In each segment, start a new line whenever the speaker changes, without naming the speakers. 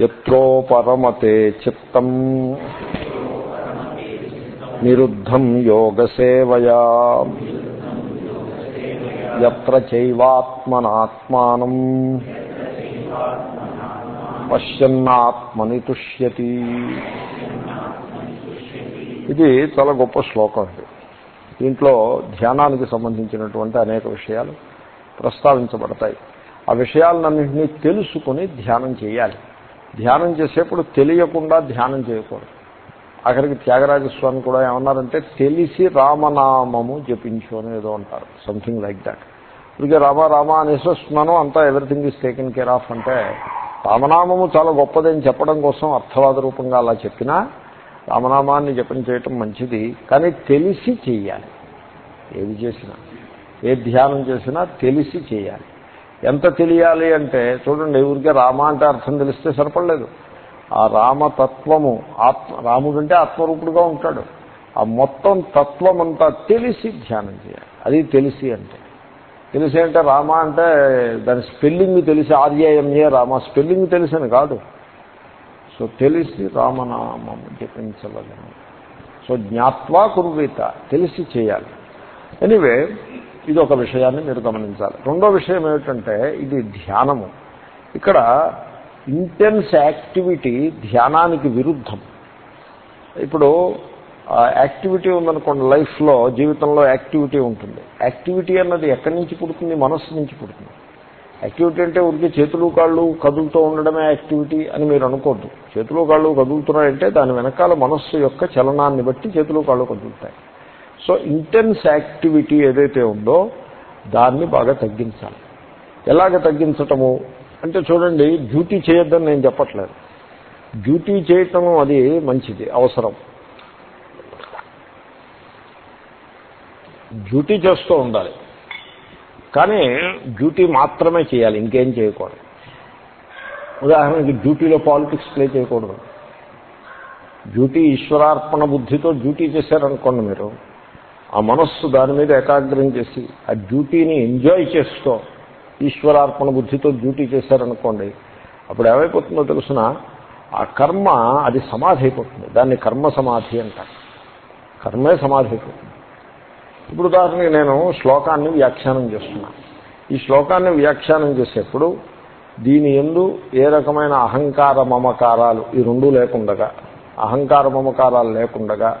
ఎత్రోపరమతే చిత్తం. నిరుద్ధం యోగసేవయా. ఎత్ర చైవాత్మనాత్మానం. పశ్యన్నాత్మని తుష్యతి. ఇది చాలా గొప్ప శ్లోకం అండి దీంట్లో ధ్యానానికి సంబంధించినటువంటి అనేక విషయాలు ప్రస్తావించబడతాయి. ఆ విషయాలన్నింటినీ తెలుసుకుని ధ్యానం చేయాలి. ధ్యానం చేసేప్పుడు తెలియకుండా ధ్యానం చేయకూడదు. అక్కడికి త్యాగరాజస్వామి కూడా ఏమన్నారంటే తెలిసి రామనామము జపించు అని ఏదో అంటారు సంథింగ్ లైక్ దాట్ ఇక రామ రామ అనేసి వస్తున్నాను అంతా everything is taken care of అంటే రామనామము చాలా గొప్పదని చెప్పడం కోసం అర్థవాద రూపంగా అలా చెప్పినా రామనామాన్ని జపం చేయటం మంచిది కానీ తెలిసి చేయాలి. ఏది చేసినా ఏ ధ్యానం చేసినా తెలిసి చేయాలి. ఎంత తెలియాలి అంటే చూడండి ఊరికే రామ అంటే అర్థం తెలిస్తే సరిపడలేదు. ఆ రామతత్వము ఆత్మ రాముడు అంటే ఆత్మరూపుడుగా ఉంటాడు. ఆ మొత్తం తత్వం అంతా తెలిసి ధ్యానం చేయాలి. అది తెలిసి అంటే. తెలిసి అంటే రామ అంటే దాని స్పెల్లింగ్ తెలిసి ఆర్యఎంఏ రామ స్పెల్లింగ్ తెలిసని కాదు. సో తెలిసి రామనామం జపించవలను. సో జ్ఞాత్వా కుర్వీత తెలిసి చేయాలి. ఎనివే ఇది ఒక విషయాన్ని మీరు గమనించాలి. రెండో విషయం ఏమిటంటే ఇది ధ్యానము. ఇక్కడ ఇంటెన్స్ యాక్టివిటీ ధ్యానానికి విరుద్ధం. ఇప్పుడు యాక్టివిటీ ఉందనుకోండి లైఫ్లో జీవితంలో యాక్టివిటీ ఉంటుంది. యాక్టివిటీ అన్నది ఎక్కడి నుంచి పుడుతుంది? మనస్సు నుంచి పుడుతుంది. యాక్టివిటీ అంటే ఉరికి చేతులు కాళ్ళు కదులుతూ ఉండడమే యాక్టివిటీ అని మీరు అనుకోద్దు. చేతులు కాళ్ళు కదులుతున్నాయంటే దాని వెనకాల మనస్సు యొక్క చలనాన్ని బట్టి చేతులు కాళ్ళు కదులుతాయి. సో ఇంటెన్స్ యాక్టివిటీ ఏదైతే ఉందో దాన్ని బాగా తగ్గించాలి. ఎలాగ తగ్గించటము? అంటే చూడండి డ్యూటీ చేయొద్దని నేను చెప్పట్లేదు. డ్యూటీ చేయటం అది మంచిది అవసరం. డ్యూటీ చేస్తూ ఉండాలి. కానీ డ్యూటీ మాత్రమే చేయాలి ఇంకేం చేయకూడదు. ఉదాహరణకి డ్యూటీలో పాలిటిక్స్ ప్లే చేయకూడదు. డ్యూటీ ఈశ్వరార్పణ బుద్ధితో డ్యూటీ చేశారనుకోండి మీరు. ఆ మనస్సు దాని మీద ఏకాగ్రం చేసి ఆ డ్యూటీని ఎంజాయ్ చేస్తూ ఈశ్వరార్పణ బుద్ధితో డ్యూటీ చేశారనుకోండి అప్పుడు ఏమైపోతుందో తెలుసిన? ఆ కర్మ అది సమాధి అయిపోతుంది. దాన్ని కర్మ సమాధి అంటారు. కర్మే సమాధి అయిపోతుంది. ఇప్పుడు ఉదాహరణకి నేను శ్లోకాన్ని వ్యాఖ్యానం చేస్తున్నాను ఈ శ్లోకాన్ని వ్యాఖ్యానం చేసేప్పుడు దీని ఎందు ఏ రకమైన అహంకార మమకారాలు ఈ రెండు లేకుండగా అహంకార మమకారాలు లేకుండగా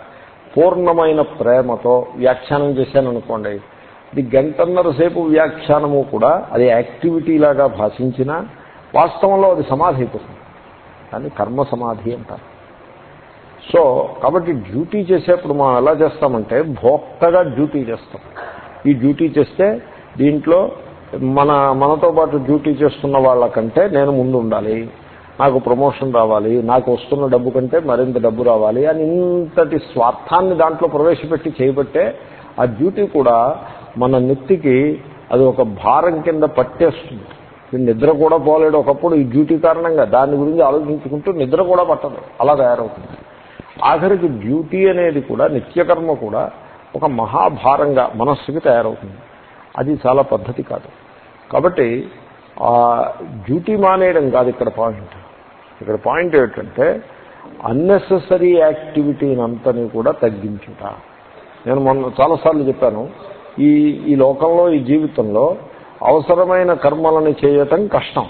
పూర్ణమైన ప్రేమతో వ్యాఖ్యానం చేశాను అనుకోండి ఇది గంటన్నర సేపు వ్యాఖ్యానము కూడా అది యాక్టివిటీ లాగా భాషించినా వాస్తవంలో అది సమాధి అయిపోతుంది. కానీ కర్మ సమాధి అంటారు. సో కాబట్టి డ్యూటీ చేసేప్పుడు మనం ఎలా చేస్తామంటే భోక్తగా డ్యూటీ చేస్తాం. ఈ డ్యూటీ చేస్తే దీంట్లో మన మనతో పాటు డ్యూటీ చేస్తున్న వాళ్ళకంటే నేను ముందు ఉండాలి. నాకు ప్రమోషన్ రావాలి నాకు వస్తున్న డబ్బు కంటే మరింత డబ్బు రావాలి అని ఇంతటి స్వార్థాన్ని దాంట్లో ప్రవేశపెట్టి చేయబట్టే ఆ డ్యూటీ కూడా మన నెత్తికి అది ఒక భారం కింద పట్టేస్తుంది. నిద్ర కూడా పోలేడు ఒకప్పుడు ఈ డ్యూటీ కారణంగా. దాని గురించి ఆలోచించుకుంటూ నిద్ర కూడా పట్టదు. అలా తయారవుతుంది. ఆఖరికి డ్యూటీ అనేది కూడా నిత్యకర్మ కూడా ఒక మహాభారంగా మనస్సుకి తయారవుతుంది. అది చాలా పద్ధతి కాదు. కాబట్టి డ్యూటీ మానేయడం కాదు ఇక్కడ పాయింట్. ఇక్కడ పాయింట్ ఏమిటంటే అన్నెసెసరీ యాక్టివిటీని అంతని కూడా తగ్గించుట. నేను మొన్న చాలాసార్లు చెప్పాను ఈ ఈ లోకంలో ఈ జీవితంలో అవసరమైన కర్మలని చేయటం కష్టం.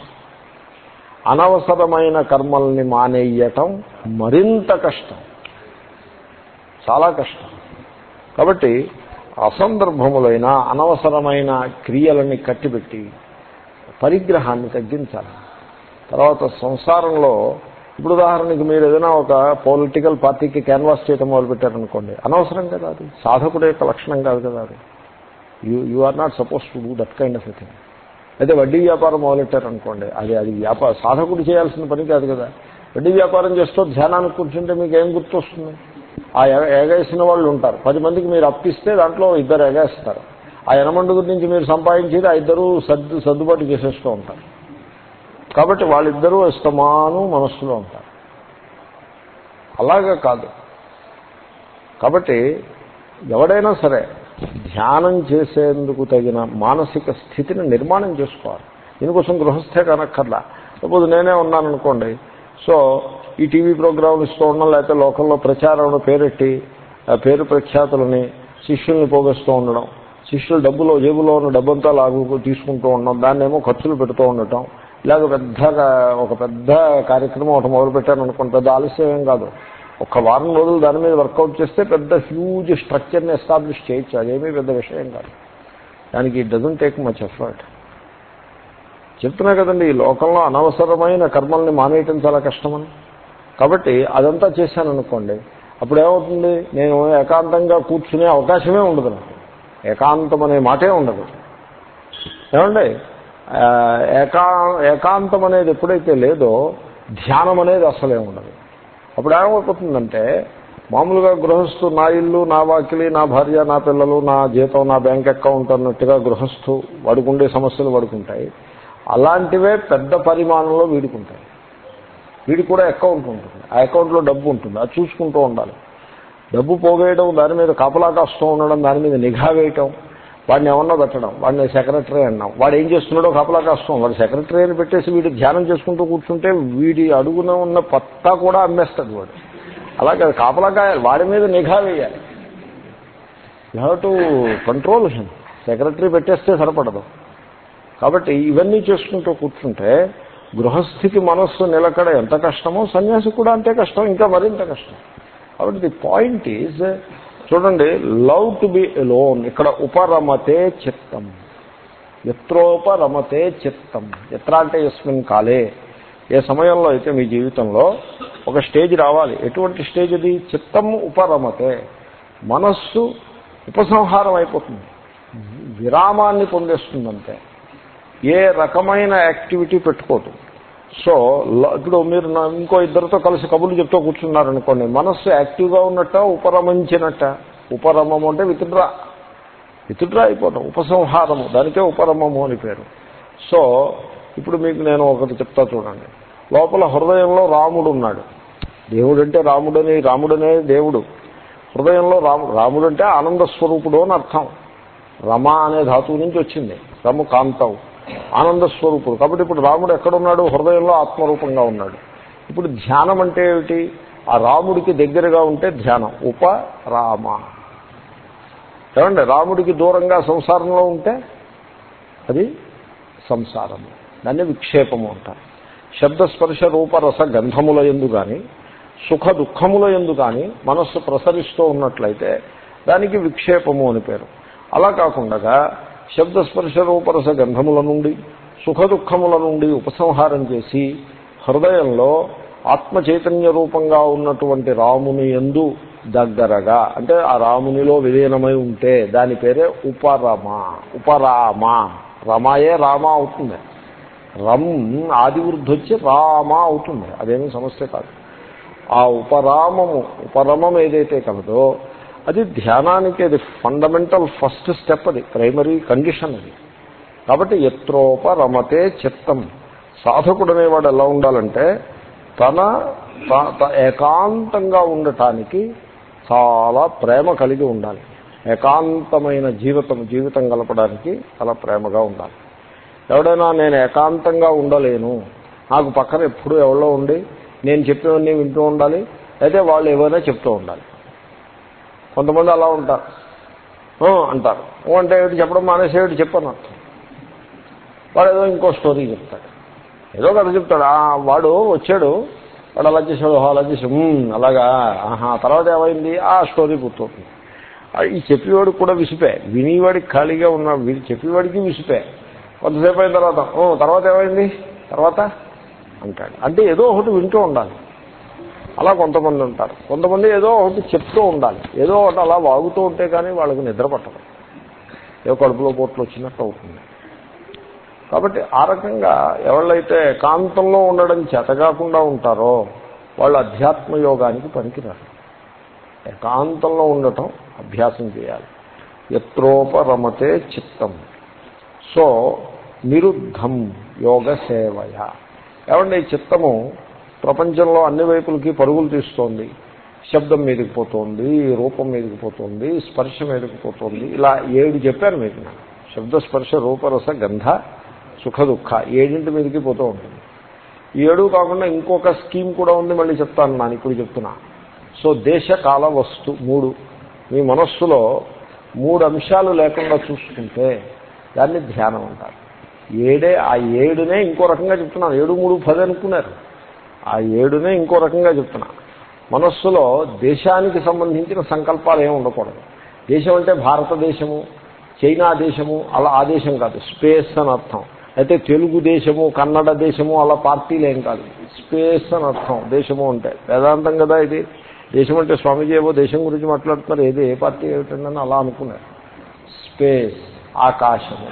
అనవసరమైన కర్మల్ని మానేయటం మరింత కష్టం. చాలా కష్టం. కాబట్టి అసందర్భములైన అనవసరమైన క్రియలని కట్టిపెట్టి పరిగ్రహాన్ని తగ్గించాలి. తర్వాత సంసారంలో ఇప్పుడు ఉదాహరణకి మీరు ఏదైనా ఒక పొలిటికల్ పార్టీకి క్యాన్వాస్ చేయడం మొదలుపెట్టారనుకోండి అనవసరం కదా అది. సాధకుడు యొక్క లక్షణం కాదు కదా అది. You you are not suppose to do that kind of thing అయితే వడ్డీ వ్యాపారం మొదలెట్టారనుకోండి అది అది వ్యాపార సాధకుడు చేయాల్సిన పని కాదు కదా. వడ్డీ వ్యాపారం చేస్తూ ధ్యానానికి కూర్చుంటే మీకు ఏం గుర్తొస్తుంది? ఆ ఎగేసిన వాళ్ళు ఉంటారు. పది మందికి మీరు అప్పిస్తే దాంట్లో ఇద్దరు ఎగేస్తారు. ఆ ఎనమండు నుంచి మీరు సంపాదించేది ఆ ఇద్దరు సర్దు సర్దుబాటు చేసేస్తూ ఉంటారు. కాబట్టి వాళ్ళిద్దరూ ఇష్టమాను మనస్సులో ఉంటారు. అలాగా కాదు. కాబట్టి ఎవడైనా సరే ధ్యానం చేసేందుకు తగిన మానసిక స్థితిని నిర్మాణం చేసుకోవాలి. దీనికోసం గృహస్థే కనక్కర్లా. లేకపోతే నేనే ఉన్నాననుకోండి. సో ఈ టీవీ ప్రోగ్రాంలు ఇస్తూ ఉండడం లేకపోతే లోకల్లో ప్రచారం పేరెట్టి ఆ పేరు ప్రఖ్యాతులని శిష్యుల్ని పోగేస్తూ ఉండడం శిష్యులు డబ్బులో జేబులో ఉన్న డబ్బంతా లాగు తీసుకుంటూ ఉండడం దాన్ని ఏమో ఖర్చులు పెడుతూ ఉండటం ఇలాగ పెద్ద ఒక పెద్ద కార్యక్రమం ఒకటి మొదలు పెట్టాను అనుకోండి పెద్ద ఆలస్యం ఏం కాదు. ఒక వారం రోజులు దాని మీద వర్కౌట్ చేస్తే పెద్ద హ్యూజ్ స్ట్రక్చర్ని ఎస్టాబ్లిష్ చేయొచ్చు. అదేమీ పెద్ద విషయం కాదు. దానికి it doesn't take much effort చెప్తున్నా కదండి ఈ లోకంలో అనవసరమైన కర్మల్ని మానేయటం చాలా కష్టమని. కాబట్టి అదంతా చేశాను అనుకోండి అప్పుడు ఏమవుతుంది నేను ఏకాంతంగా కూర్చునే అవకాశమే ఉండదు నాకు. ఏకాంతం అనే మాటే ఉండదు. ఏమండి? ఏకా ఏకాంతం అనేది ఎప్పుడైతే లేదో ధ్యానం అనేది అసలే ఉండదు. అప్పుడు ఏమైపోతుందంటే మామూలుగా గృహస్థు నా ఇల్లు నా వాకిలి నా భార్య నా పిల్లలు నా జీతం నా బ్యాంక్ అకౌంట్ అన్నట్టుగా గృహస్థు వాడుకుండే సమస్యలు వాడుకుంటాయి. అలాంటివే పెద్ద పరిమాణంలో వీడుకుంటాయి. వీడికి కూడా అకౌంట్ ఉంటుంది. ఆ అకౌంట్లో డబ్బు ఉంటుంది. అది చూసుకుంటూ ఉండాలి. డబ్బు పోగేయడం దాని మీద కాపలా కాస్తూ ఉండడం దాని మీద నిఘా వేయటం వాడిని ఏమన్నా పెట్టడం వాడిని సెక్రటరీ అన్నాం. వాడు ఏం చేస్తున్నాడో కాపలా కాస్తాం వాడు సెక్రటరీ అని పెట్టేసి వీడు ధ్యానం చేసుకుంటూ కూర్చుంటే వీడి అడుగున ఉన్న పత్తా కూడా అమ్మేస్తాడు వాడు. అలాగే కాపలా కాయాలి వాడి మీద నిఘా వేయాలి. You have to control him. Secretary పెట్టేస్తే సరిపడదు. కాబట్టి ఇవన్నీ చేసుకుంటూ కూర్చుంటే గృహస్థితి మనస్సు నిలకడ ఎంత కష్టమో సన్యాసి కూడా అంతే కష్టం ఇంకా మరింత కష్టం. కాబట్టి ది పాయింట్ ఈజ్ చూడండి లవ్ టు బి ఎలోన్. ఇక్కడ ఉపరమతే చిత్తం. ఎత్రోపరమతే చిత్తం. ఎత్ర అంటే యస్మిన్ కాలే. ఏ సమయంలో అయితే మీ జీవితంలో ఒక స్టేజ్ రావాలి ఎటువంటి స్టేజ్ అది? చిత్తం ఉపరమతే. మనస్సు ఉపసంహారం అయిపోతుంది. విరామాన్ని పొందేస్తుందంతే. ఏ రకమైన యాక్టివిటీ పెట్టుకోదు. సో ల- ఇప్పుడు మీరు నా- ఇంకో ఇద్దరితో కలిసి కబుర్లు చెప్తూ కూర్చున్నారనుకోండి మనస్సు యాక్టివ్గా ఉన్నట్ట ఉపరమించినట్ట? ఉపరమము అంటే విత్డ్రా. విత్డ్రా అయిపోవటం ఉపసంహారము. దానికే ఉపరమము అని పేరు. సో ఇప్పుడు మీకు నేను ఒకటి చెప్తా చూడండి. లోపల హృదయంలో రాముడు ఉన్నాడు. దేవుడు అంటే రాముడని రాముడనే దేవుడు. హృదయంలో రాము రాముడు అంటే ఆనంద స్వరూపుడు అని అర్థం. రమ అనే ధాతువు నుంచి వచ్చింది. రము కాంతం. ఆనంద స్వరూపుడు. కాబట్టి ఇప్పుడు రాముడు ఎక్కడున్నాడు? హృదయంలో ఆత్మరూపంగా ఉన్నాడు. ఇప్పుడు ధ్యానం అంటే ఏమిటి? ఆ రాముడికి దగ్గరగా ఉంటే ధ్యానం. ఉప రామ ఏమండి? రాముడికి దూరంగా సంసారంలో ఉంటే అది సంసారము దాన్ని విక్షేపము అంటారు శబ్దస్పర్శ రూపరస గంధముల ఎందు కానీ సుఖ దుఃఖముల ఎందు కానీ మనస్సు ప్రసరిస్తూ ఉన్నట్లయితే దానికి విక్షేపము అని పేరు. అలా కాకుండా శబ్దస్పర్శ రూపరస గంధముల నుండి సుఖ దుఃఖముల నుండి ఉపసంహారం చేసి హృదయంలో ఆత్మ చైతన్య రూపంగా ఉన్నటువంటి రాముని ఎందు దగ్గరగా అంటే ఆ రామునిలో విలీనమై ఉంటే దాని పేరే ఉపరమ ఉపరామ. రమాయే రామ అవుతుంది. రమ్ ఆది వృద్ధి వచ్చి రామ అవుతుంది. అదేమీ సమస్య కాదు. ఆ ఉపరామము ఉపరమం ఏదైతే కలదో అది ధ్యానానికి అది ఫండమెంటల్ ఫస్ట్ స్టెప్ అది ప్రైమరీ కండిషన్ అది. కాబట్టి ఎత్రోపరమతే చిత్తం. సాధకుడు అనేవాడు ఎలా ఉండాలంటే తన త- త- ఏకాంతంగా ఉండటానికి చాలా ప్రేమ కలిగి ఉండాలి. ఏకాంతమైన జీవితం జీవితం గలపడానికి చాలా ప్రేమగా ఉండాలి. ఎవడైనా నేను ఏకాంతంగా ఉండలేను నాకు పక్కన ఎప్పుడు ఎవరో ఉండి నేను చెప్పేవన్నీ వింటూ ఉండాలి అయితే వాళ్ళు ఏవైనా చెప్తూ ఉండాలి. కొంతమంది అలా ఉంటారు. అంటారు. "ఓ" అంటే ఏమిటి చెప్పడం మానేసేవిటి చెప్పను అర్థం. వాడు ఏదో ఇంకో స్టోరీ చెప్తాడు. ఏదో కథ చెప్తాడు. వాడు వచ్చాడు. వాడు అలా చేసాడు అలా చేసాడు అలాగా. ఆహా తర్వాత ఏమైంది? ఆ స్టోరీ పూర్తవుతుంది ఈ చెప్పేవాడికి కూడా విసిపే. వినేవాడికి ఖాళీగా ఉన్న వీడి చెప్పేవాడికి విసిపే. కొంతసేపు అయిన తర్వాత "ఓ, తర్వాత ఏమైంది? తర్వాత అంటాడు. అంటే ఏదో ఒకటి వింటూ ఉండాలి. అలా కొంతమంది ఉంటారు. కొంతమంది ఏదో ఒకటి చెప్తూ ఉండాలి. ఏదో ఒకటి అలా వాగుతూ ఉంటే కానీ వాళ్ళకి నిద్ర పట్టదు. ఏదో కడుపులో పోట్లు వచ్చినట్టు అవుతుంది. కాబట్టి ఆ రకంగా ఎవళ్ళైతే ఏకాంతంలో ఉండడం చేతకాకుండా ఉంటారో వాళ్ళు అధ్యాత్మ యోగానికి పనికిరారు. ఏకాంతంలో ఉండటం అభ్యాసం చేయాలి. ఎత్రోపరమతే చిత్తం. సో నిరుద్ధం యోగ సేవయ ఏమంటే ఈ చిత్తము ప్రపంచంలో అన్ని వైపులకి పరుగులు తీస్తోంది. శబ్దం మీదకి పోతోంది రూపం మీదకి పోతోంది స్పర్శ మీదకి పోతోంది. ఇలా ఏడు చెప్పాను మీకు. శబ్ద స్పర్శ రూపరస గంధ సుఖ దుఃఖ ఏడింటి మీదకి పోతూ ఉంటుంది. ఏడు కాకుండా ఇంకొక స్కీమ్ కూడా ఉంది మళ్ళీ చెప్తాను నాని ఇప్పుడు చెప్తున్నా. సో దేశ కాల వస్తు మూడు. మీ మనస్సులో మూడు అంశాలు లేకుండా చూసుకుంటే దాన్ని ధ్యానం అంటారు. ఏడే ఆ ఏడునే ఇంకో రకంగా చెప్తున్నాను. ఏడు మూడు పది అనుకున్నారు. ఆ ఏడునే ఇంకో రకంగా చెప్తున్నా. మనస్సులో దేశానికి సంబంధించిన సంకల్పాలు ఏమి ఉండకూడదు. దేశం అంటే భారతదేశము చైనా దేశము అలా ఆ దేశం కాదు. స్పేస్ అని అర్థం. అయితే తెలుగు దేశము కన్నడ దేశము అలా పార్టీలు ఏం కాదు. స్పేస్ అని అర్థం. దేశము అంటే వేదాంతం కదా ఇది. దేశం అంటే స్వామీజీ ఏవో దేశం గురించి మాట్లాడుతున్నారు. ఏది ఏ పార్టీ ఏమిటండి అలా అనుకున్నారు. స్పేస్ ఆకాశము.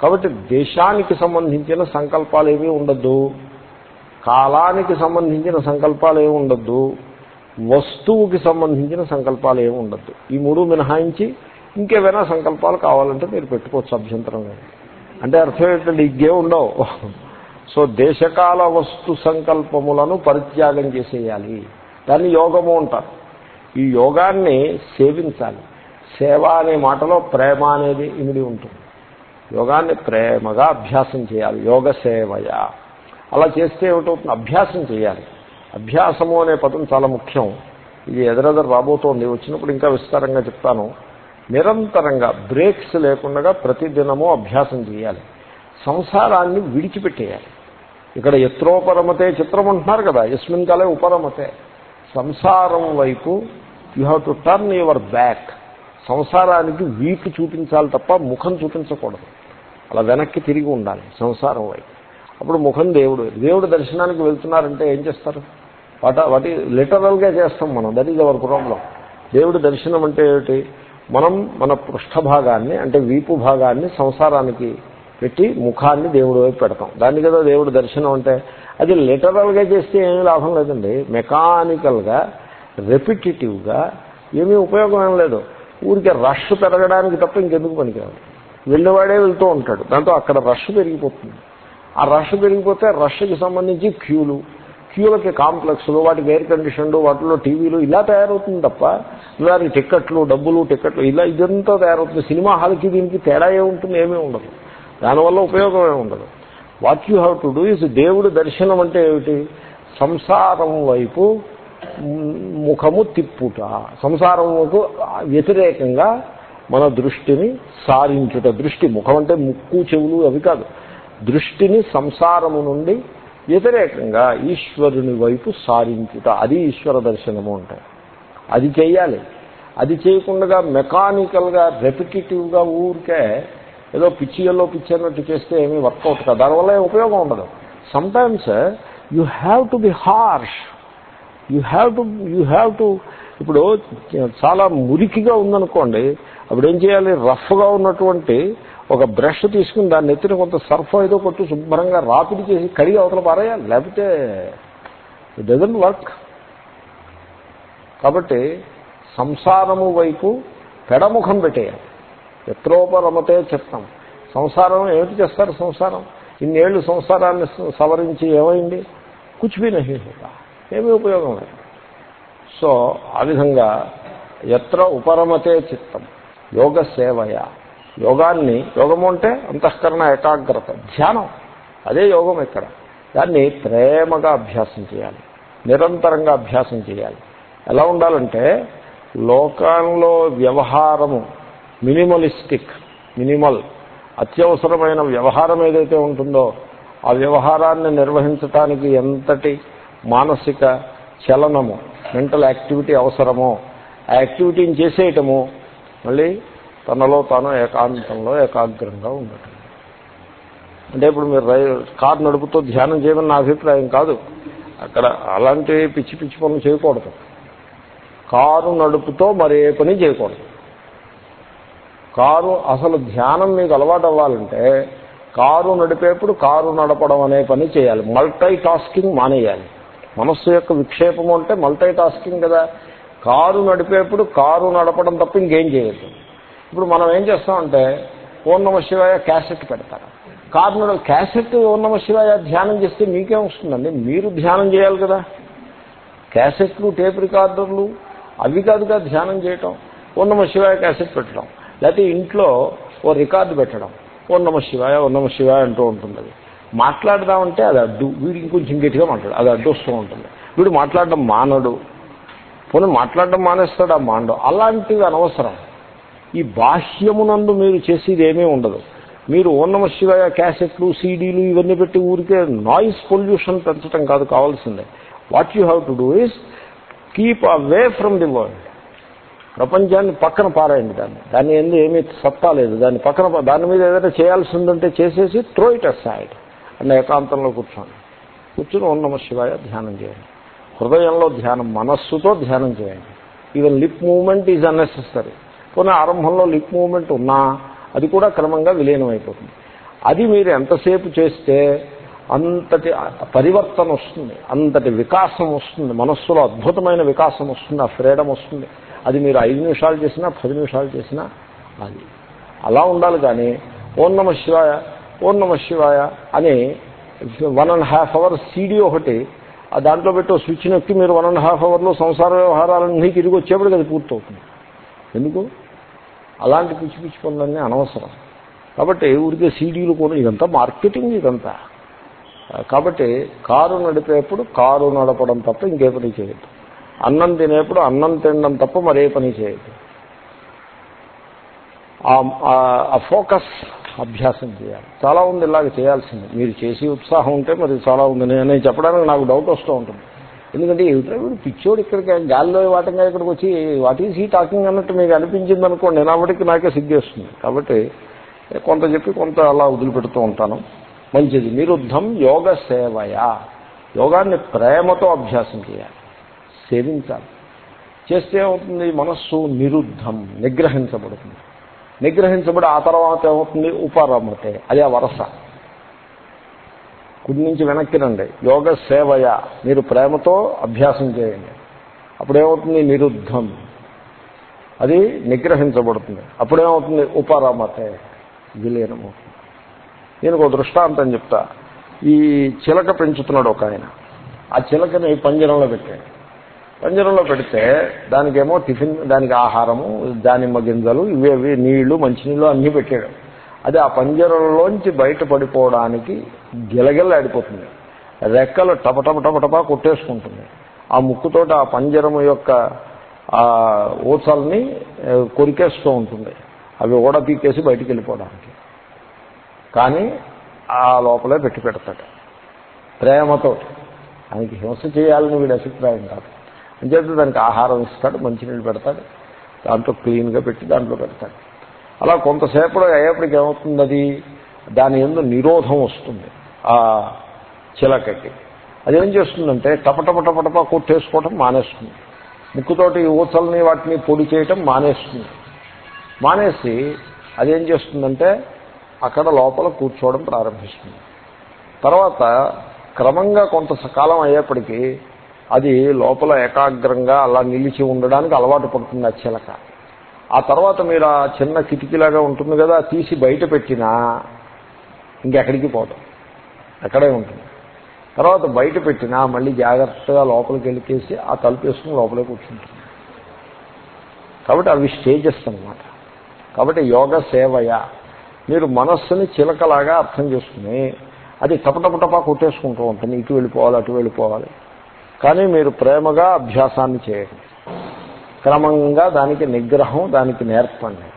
కాబట్టి దేశానికి సంబంధించిన సంకల్పాలు ఏమీ ఉండద్దు. కాలానికి సంబంధించిన సంకల్పాలు ఏమి ఉండద్దు వస్తువుకి సంబంధించిన సంకల్పాలు ఏమి ఉండద్దు. ఈ మూడు మినహాయించి ఇంకేమైనా సంకల్పాలు కావాలంటే మీరు పెట్టుకోవచ్చు అభ్యంతరం లేదు అంటే అర్థం ఏంటంటే ఇంకే ఉండవు. సో దేశకాల వస్తు సంకల్పములను పరిత్యాగం చేసేయాలి. దాన్ని యోగము అంటారు. ఈ యోగాన్ని సేవించాలి. సేవ అనే మాటలో ప్రేమ అనేది ఇమిడి ఉంటుంది. యోగాన్ని ప్రేమగా అభ్యాసం చేయాలి. యోగ సేవయ. అలా చేస్తే ఏమిటవుతుంది? అభ్యాసం చేయాలి. అభ్యాసము అనే పదం చాలా ముఖ్యం. ఇది ఎదరెదరు రాబోతోంది. వచ్చినప్పుడు ఇంకా విస్తారంగా చెప్తాను. నిరంతరంగా బ్రేక్స్ లేకుండా ప్రతిదినము అభ్యాసం చేయాలి. సంసారాన్ని విడిచిపెట్టేయాలి. ఇక్కడ ఎత్రోపరమతే చిత్రం అంటున్నారు కదా. ఎస్మిన్ కాలే ఉపరమతే. సంసారం వైపు you have to turn your back. సంసారానికి వీపు చూపించాలి తప్ప ముఖం చూపించకూడదు. అలా వెనక్కి తిరిగి ఉండాలి. సంసారం వైపు. అప్పుడు ముఖం దేవుడు. దేవుడు దర్శనానికి వెళ్తున్నారంటే ఏం చేస్తారు? వాట వాటి లిటరల్గా చేస్తాం మనం. దట్ ఈజ్ అవర్ ప్రాబ్లం దేవుడి దర్శనం అంటే ఏమిటి? మనం మన పృష్ఠభాగాన్ని అంటే వీపు భాగాన్ని సంసారానికి పెట్టి ముఖాన్ని దేవుడి వైపు పెడతాం. దాన్ని కదా దేవుడి దర్శనం అంటే. అది లిటరల్గా చేస్తే ఏమీ లాభం లేదండి. మెకానికల్గా రెపిటేటివ్గా ఏమీ ఉపయోగం ఏం లేదు. ఊరికే రష్ పెరగడానికి తప్ప ఇంకెందుకు పనికిరాదు. వెళ్ళేవాడే వెళ్తూ ఉంటాడు. దాంతో అక్కడ రష్ పెరిగిపోతుంది. ఆ రష్ పెరిగిపోతే రష్కి సంబంధించి క్యూలు క్యూలకి కాంప్లెక్స్లు వాటికి ఎయిర్ కండిషన్లు వాటిలో టీవీలు ఇలా తయారవుతుంది తప్ప దానికి టిక్కెట్లు డబ్బులు టిక్కెట్లు ఇలా ఇదంతా తయారవుతుంది. సినిమా హాల్కి దీనికి తేడా ఏముంటుంది ఏమీ ఉండదు. దానివల్ల ఉపయోగం ఏమి ఉండదు. What you have to do is దేవుడి దర్శనం అంటే ఏమిటి? సంసారం వైపు ముఖము తిప్పుట. సంసారముకు వ్యతిరేకంగా మన దృష్టిని సారించుట. దృష్టి ముఖం అంటే ముక్కు చెవులు అవి కాదు. దృష్టిని సంసారము నుండి వ్యతిరేకంగా ఈశ్వరుని వైపు సారించుట. అది ఈశ్వర దర్శనము అంటే. అది చేయాలి. అది చేయకుండా మెకానికల్గా రెపిటేటివ్గా ఊరికే ఏదో పిచ్చియల్లో పిచ్చి అన్నట్టు చేస్తే ఏమీ వర్కౌట్ కాదు. దానివల్ల ఏం ఉపయోగం ఉండదు. Sometimes you have to be harsh you have to you have to ఇప్పుడు చాలా మురికిగా ఉందనుకోండి. అప్పుడు ఏం చేయాలి రఫ్గా ఉన్నటువంటి ఒక బ్రష్ తీసుకుని దాన్ని నెత్తిన కొంత సర్ఫ్ ఏదో కొట్టు శుభ్రంగా రాపిడి చేసి కడిగి అవతల పారేయాలి. లేకపోతే ఇట్ డజన్ వర్క్ కాబట్టి సంసారము వైపు పెడముఖం పెట్టేయాలి. ఎత్రోపరమతే చిత్తం. సంసారం ఏమిటి చేస్తారు సంసారం? ఇన్నేళ్ళు సంసారాన్ని సవరించి ఏమైంది? కుచ్బీ నహి ఏమీ ఉపయోగం లేదు. సో ఆ విధంగా ఎత్ర ఉపరమతే చిత్తం. యోగ సేవయ. యోగాన్ని యోగము అంటే అంతఃకరణ ఏకాగ్రత ధ్యానం. అదే యోగం ఇక్కడ. దాన్ని ప్రేమగా అభ్యాసం చేయాలి. నిరంతరంగా అభ్యాసం చేయాలి. ఎలా ఉండాలంటే లోకంలో వ్యవహారము మినిమలిస్టిక్ మినిమల్ అత్యవసరమైన వ్యవహారం ఏదైతే ఉంటుందో ఆ వ్యవహారాన్ని నిర్వహించటానికి ఎంతటి మానసిక చలనము మెంటల్ యాక్టివిటీ అవసరమో ఆ యాక్టివిటీని చేసేయటము మళ్ళీ తనలో తాను ఏకాంతంలో ఏకాగ్రంగా ఉండటం. అంటే ఇప్పుడు మీరు రై కారు నడుపుతూ ధ్యానం చేయమని నా అభిప్రాయం కాదు. అక్కడ అలాంటి పిచ్చి పిచ్చి పనులు చేయకూడదు. కారు నడుపుతో మరే పని చేయకూడదు. కారు అసలు ధ్యానం మీకు అలవాటు అవ్వాలంటే కారు నడిపేప్పుడు కారు నడపడం అనే పని చేయాలి. మల్టీ టాస్కింగ్ మానేయాలి. మనస్సు యొక్క విక్షేపం అంటే మల్టీ టాస్కింగ్ కదా. కారు నడిపేప్పుడు కారు నడపడం తప్ప ఇంకేం చేయొద్దు. ఇప్పుడు మనం ఏం చేస్తామంటే ఓం నమ శివాయ క్యాసెట్ పెడతారు. కారు క్యాసెట్ ఓం నమ శివాయ ధ్యానం చేస్తే మీకేం వస్తుందండి? మీరు ధ్యానం చేయాలి కదా. క్యాసెట్లు టేప్ రికార్డర్లు అవి కాదుగా ధ్యానం చేయటం. ఓం నమ శివాయ క్యాసెట్ పెట్టడం. లేకపోతే ఇంట్లో ఓ రికార్డు పెట్టడం. ఓం నమ శివాయ ఓం నమ శివాయ అంటూ ఉంటుంది. అది మాట్లాడదామంటే అది అడ్డు. వీడు ఇంకొంచెం గట్టిగా మాట్లాడు. అది అడ్డు వస్తూ ఉంటుంది. వీడు మాట్లాడడం మానడు. పోనీ మాట్లాడడం మానేస్తాడు? ఆ మానడు. అలాంటివి అనవసరం. ఈ బాహ్యమునందు మీరు చేసేది ఏమీ ఉండదు. మీరు ఓన్నమ శివయ క్యాసెట్లు సీడీలు ఇవన్నీ పెట్టి ఊరికే నాయిస్ పొల్యూషన్ పెంచడం కాదు కావాల్సిందే. What you have to do is keep away from the world ప్రపంచాన్ని పక్కన పారాయండి దాన్ని. దాన్ని ఎందు ఏమీ సత్తా లేదు. దాన్ని పక్కన దాని మీద ఏదైనా చేయాల్సి ఉందంటే చేసేసి త్రో ఇట్ అసైడ్ అన్న ఏకాంతంలో కూర్చోండి. కూర్చుని ఓన్నమ శివాయ ధ్యానం చేయండి. హృదయంలో ధ్యానం మనస్సుతో ధ్యానం చేయండి. Even lip movement is unnecessary పోనీ ఆరంభంలో లిప్ మూమెంట్ ఉన్నా అది కూడా క్రమంగా విలీనం అయిపోతుంది అది మీరు ఎంతసేపు చేస్తే అంతటి పరివర్తన వస్తుంది అంతటి వికాసం వస్తుంది మనస్సులో అద్భుతమైన వికాసం వస్తుంది ఆ ఫ్రీడమ్ వస్తుంది. అది మీరు ఐదు నిమిషాలు చేసినా పది నిమిషాలు చేసినా అది. అలా ఉండాలి కానీ ఓం నమ శివాయ ఓం నమ శివాయ అని one and half hour CD ఒకటి దాంట్లో పెట్టి స్విచ్ నొక్కి మీరు వన్ అండ్ హాఫ్ అవర్లో సంసార వ్యవహారాలన్నీ తిరిగి వచ్చేప్పటికి అది పూర్తవుతుంది. ఎందుకు? అలాంటి పిచ్చి పిచ్చి పనులన్నీ అనవసరం. కాబట్టి ఊరికే సీడీలు కూడా ఇదంతా మార్కెటింగ్ ఇదంతా. కాబట్టి కారు నడిపేప్పుడు కారు నడపడం తప్ప ఇంకే పని చేయొద్దు. అన్నం తినేప్పుడు అన్నం తినడం తప్ప మరే పని చేయొద్దు. ఆ- ఫోకస్ అభ్యాసం చేయాలి. చాలా ఉంది ఇలాగ చేయాల్సింది. మీరు చేసి ఉత్సాహం ఉంటే మరి చాలా ఉంది. నేను చెప్పడానికి నాకు డౌట్ వస్తూ ఉంటుంది. ఎందుకంటే ఏమిటో వీడు పిచ్చోడు ఇక్కడికి గాల్లో వాటంగా ఇక్కడికి వచ్చి వాట్ ఈజ్ హీ టాకింగ్ అన్నట్టు మీకు అనిపించింది అనుకోండి నేను నాకే సిగ్గేస్తుంది. కాబట్టి కొంత చెప్పి కొంత అలా వదిలిపెడుతూ ఉంటాను. మంచిది. నిరుద్ధం యోగ సేవయా. యోగాన్ని ప్రేమతో అభ్యాసం చేయాలి. సేవించాలి. చేస్తే ఏమవుతుంది? మనస్సు నిరుద్ధం నిగ్రహించబడుతుంది. నిగ్రహించబడి ఆ తర్వాత ఏమవుతుంది? ఉపరమతే. అదే వరస. కుడి నుంచి వెనక్కి రండి. యోగ సేవయ. మీరు ప్రేమతో అభ్యాసం చేయండి. అప్పుడేమవుతుంది? నిరుద్ధం. అది నిగ్రహించబడుతుంది. అప్పుడేమవుతుంది? ఉపరమతే. విలీనమవుతుంది. నేను ఒక దృష్టాంతం చెప్తా. ఈ చిలక పెంచుతున్నాడు ఒక ఆయన. ఆ చిలకని పంజరంలో పెట్టాడు. పంజరంలో పెడితే దానికేమో టిఫిన్ దానికి ఆహారము దానిమ్మ గింజలు ఇవేవి నీళ్ళు మంచినీళ్ళు అన్నీ పెట్టాడు. అది ఆ పంజరంలోంచి బయటపడిపోవడానికి గిలగిల్లాడిపోతుంది రెక్కలు టపటప టపటపా కొట్టేసుకుంటుంది. ఆ ముక్కుతోటి ఆ పంజరం యొక్క ఆ ఊచల్ని కొరికేస్తూ ఉంటుంది. అవి ఓడ పీకేసి బయటికి వెళ్ళిపోవడానికి కానీ ఆ లోపలే పెట్టి పెడతాడు ప్రేమతో ఆయనకి హింస చేయాలని వీడి అభిప్రాయం కాదు. అంచేత దానికి ఆహారం ఇస్తాడు మంచినీళ్ళు పెడతాడు దాంట్లో క్లీన్గా పెట్టి దాంట్లో పెడతాడు. అలా కొంతసేపు అయ్యేప్పటికి ఏమవుతుంది అది దాని ఎందు నిరోధం వస్తుంది ఆ చిలకకి. అదేం చేస్తుందంటే టపటప టపటప కొట్టేసుకోవటం మానేస్తుంది. ముక్కుతోటి ఊచల్ని వాటిని పొడి చేయటం మానేస్తుంది. మానేసి అదేం చేస్తుందంటే అక్కడ లోపల కూర్చోవడం ప్రారంభిస్తుంది. తర్వాత క్రమంగా కొంత కాలం అయ్యేప్పటికీ అది లోపల ఏకాగ్రంగా అలా నిలిచి ఉండడానికి అలవాటు పడుతుంది ఆ చిలక. ఆ తర్వాత మీరు ఆ చిన్న కిటికీలాగా ఉంటుంది కదా తీసి బయట పెట్టినా ఇంకెక్కడికి పోవటం అక్కడే ఉంటుంది. తర్వాత బయట పెట్టినా మళ్ళీ జాగ్రత్తగా లోపలికి వెళ్ళికేసి ఆ తలుపు వేసుకుని లోపలే కూర్చుంటుంది. కాబట్టి అవి స్టేజెస్ అన్నమాట. కాబట్టి యోగ సేవయ. మీరు మనస్సుని చిలకలాగా అర్థం చేసుకుని అది టపటపటపా కొట్టేసుకుంటూ ఉంటుంది. ఇటు వెళ్ళిపోవాలి అటు వెళ్ళిపోవాలి. కానీ మీరు ప్రేమగా అభ్యాసాన్ని చేయండి. క్రమంగా దానికి నిగ్రహం దానికి నేర్పండి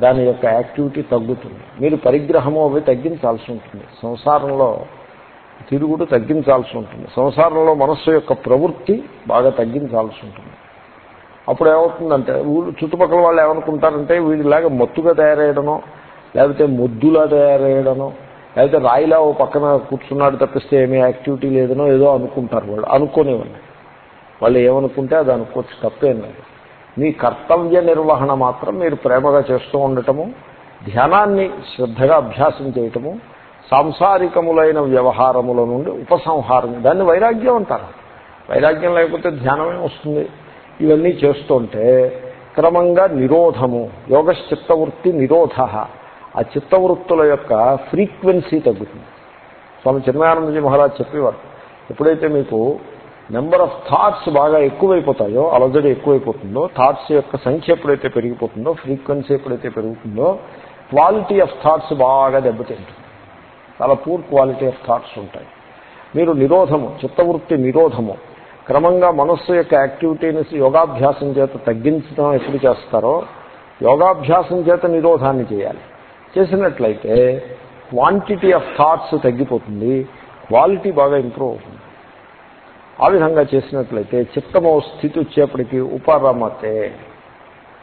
దాని యొక్క యాక్టివిటీ తగ్గుతుంది. మీరు పరిగ్రహము అవి తగ్గించాల్సి ఉంటుంది. సంసారంలో తిరుగుడు తగ్గించాల్సి ఉంటుంది. సంసారంలో మనస్సు యొక్క ప్రవృత్తి బాగా తగ్గించాల్సి ఉంటుంది. అప్పుడు ఏమవుతుందంటే ఊళ్ళు చుట్టుపక్కల వాళ్ళు ఏమనుకుంటారంటే వీడిలాగా మత్తుగా తయారయ్యడనో లేకపోతే మొద్దులా తయారయ్యడనో లేకపోతే రాయిలా ఓ పక్కన కూర్చున్నాడు తప్పిస్తే ఏమీ యాక్టివిటీ లేదనో ఏదో అనుకుంటారు వాళ్ళు. అనుకోనివ్వండి. వాళ్ళు ఏమనుకుంటే అది అనుకోవచ్చు తప్పేం లేదు. మీ కర్తవ్య నిర్వహణ మాత్రం మీరు ప్రేమగా చేస్తూ ఉండటము ధ్యానాన్ని శ్రద్ధగా అభ్యాసం చేయటము సాంసారికములైన వ్యవహారముల నుండి ఉపసంహారం దాన్ని వైరాగ్యం అంటారు. వైరాగ్యం లేకపోతే ధ్యానమే వస్తుంది. ఇవన్నీ చేస్తుంటే క్రమంగా నిరోధము యోగ చిత్తవృత్తి నిరోధ ఆ చిత్తవృత్తుల యొక్క ఫ్రీక్వెన్సీ తగ్గుతుంది. స్వామి చిన్మయానందజీ మహారాజ్ చెప్పేవారు ఎప్పుడైతే మీకు నెంబర్ ఆఫ్ థాట్స్ బాగా ఎక్కువైపోతాయో అలజడి ఎక్కువైపోతుందో థాట్స్ యొక్క సంఖ్య ఎప్పుడైతే పెరిగిపోతుందో ఫ్రీక్వెన్సీ ఎప్పుడైతే పెరుగుతుందో క్వాలిటీ ఆఫ్ థాట్స్ బాగా దెబ్బతింటుంది. చాలా పూర్ క్వాలిటీ ఆఫ్ థాట్స్ ఉంటాయి. మీరు నిరోధము చిత్తవృత్తి నిరోధము క్రమంగా మనస్సు యొక్క యాక్టివిటీని యోగాభ్యాసం చేత తగ్గించడం ఎప్పుడు చేస్తారో యోగాభ్యాసం చేత నిరోధాన్ని చేయాలి. చేసినట్లయితే క్వాంటిటీ ఆఫ్ థాట్స్ తగ్గిపోతుంది క్వాలిటీ బాగా ఇంప్రూవ్ అవుతుంది. ఆ విధంగా చేసినట్లయితే చిత్తము స్థితి వచ్చేప్పటికీ ఉపరమతే.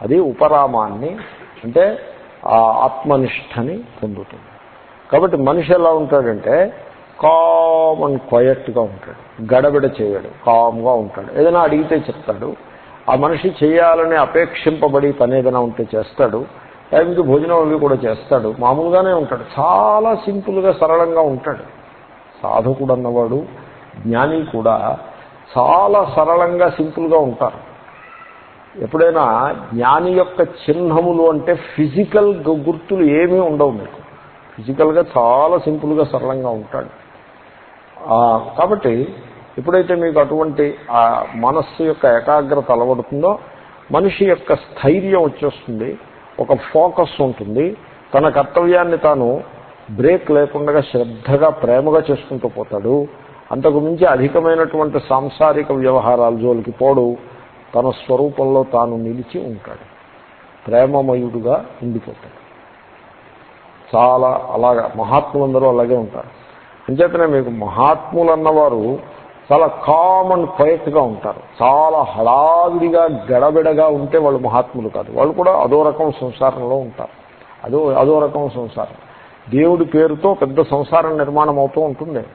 అది ఉపరామాన్ని అంటే ఆ ఆత్మనిష్టని పొందుతుంది. కాబట్టి మనిషి ఎలా ఉంటాడంటే కామ్ అండ్ క్వయట్గా ఉంటాడు. గడబిడ చేయడు కామ్గా ఉంటాడు. ఏదైనా అడిగితే చెప్తాడు. ఆ మనిషి చేయాలని అపేక్షింపబడి పని ఏదైనా ఉంటే చేస్తాడు. టైంకి భోజనం అవి కూడా చేస్తాడు. మామూలుగానే ఉంటాడు. చాలా సింపుల్గా సరళంగా ఉంటాడు. సాధకుడు అన్నవాడు జ్ఞాని కూడా చాలా సరళంగా సింపుల్గా ఉంటారు. ఎప్పుడైనా జ్ఞాని యొక్క చిహ్నములు అంటే ఫిజికల్ గుర్తులు ఏమీ ఉండవు మీకు. ఫిజికల్గా చాలా సింపుల్గా సరళంగా ఉంటాడు. కాబట్టి ఎప్పుడైతే మీకు అటువంటి ఆ మనస్సు యొక్క ఏకాగ్రత అలవడుతుందో మనిషి యొక్క స్థైర్యం వచ్చేస్తుంది ఒక ఫోకస్ ఉంటుంది. తన కర్తవ్యాన్ని తాను బ్రేక్ లేకుండా శ్రద్ధగా ప్రేమగా చేసుకుంటూ పోతాడు. అంతకుమించి అధికమైనటువంటి సాంసారిక వ్యవహారాల జోలికి పోడు. తన స్వరూపంలో తాను నిలిచి ఉంటాడు. ప్రేమమయుడుగా ఉండిపోతాడు. చాలా అలాగా మహాత్ములందరూ అలాగే ఉంటారు. అంచేతనే మీకు మహాత్ములు అన్నవారు చాలా కామన్ క్వైట్గా ఉంటారు. చాలా హడావిడిగా గడబిడగా ఉంటే వాళ్ళు మహాత్ములు కాదు. వాళ్ళు కూడా అదో రకం సంసారంలో ఉంటారు. అదో అదో రకం సంసారం. దేవుడి పేరుతో పెద్ద సంసారం నిర్మాణం అవుతూ ఉంటుంది.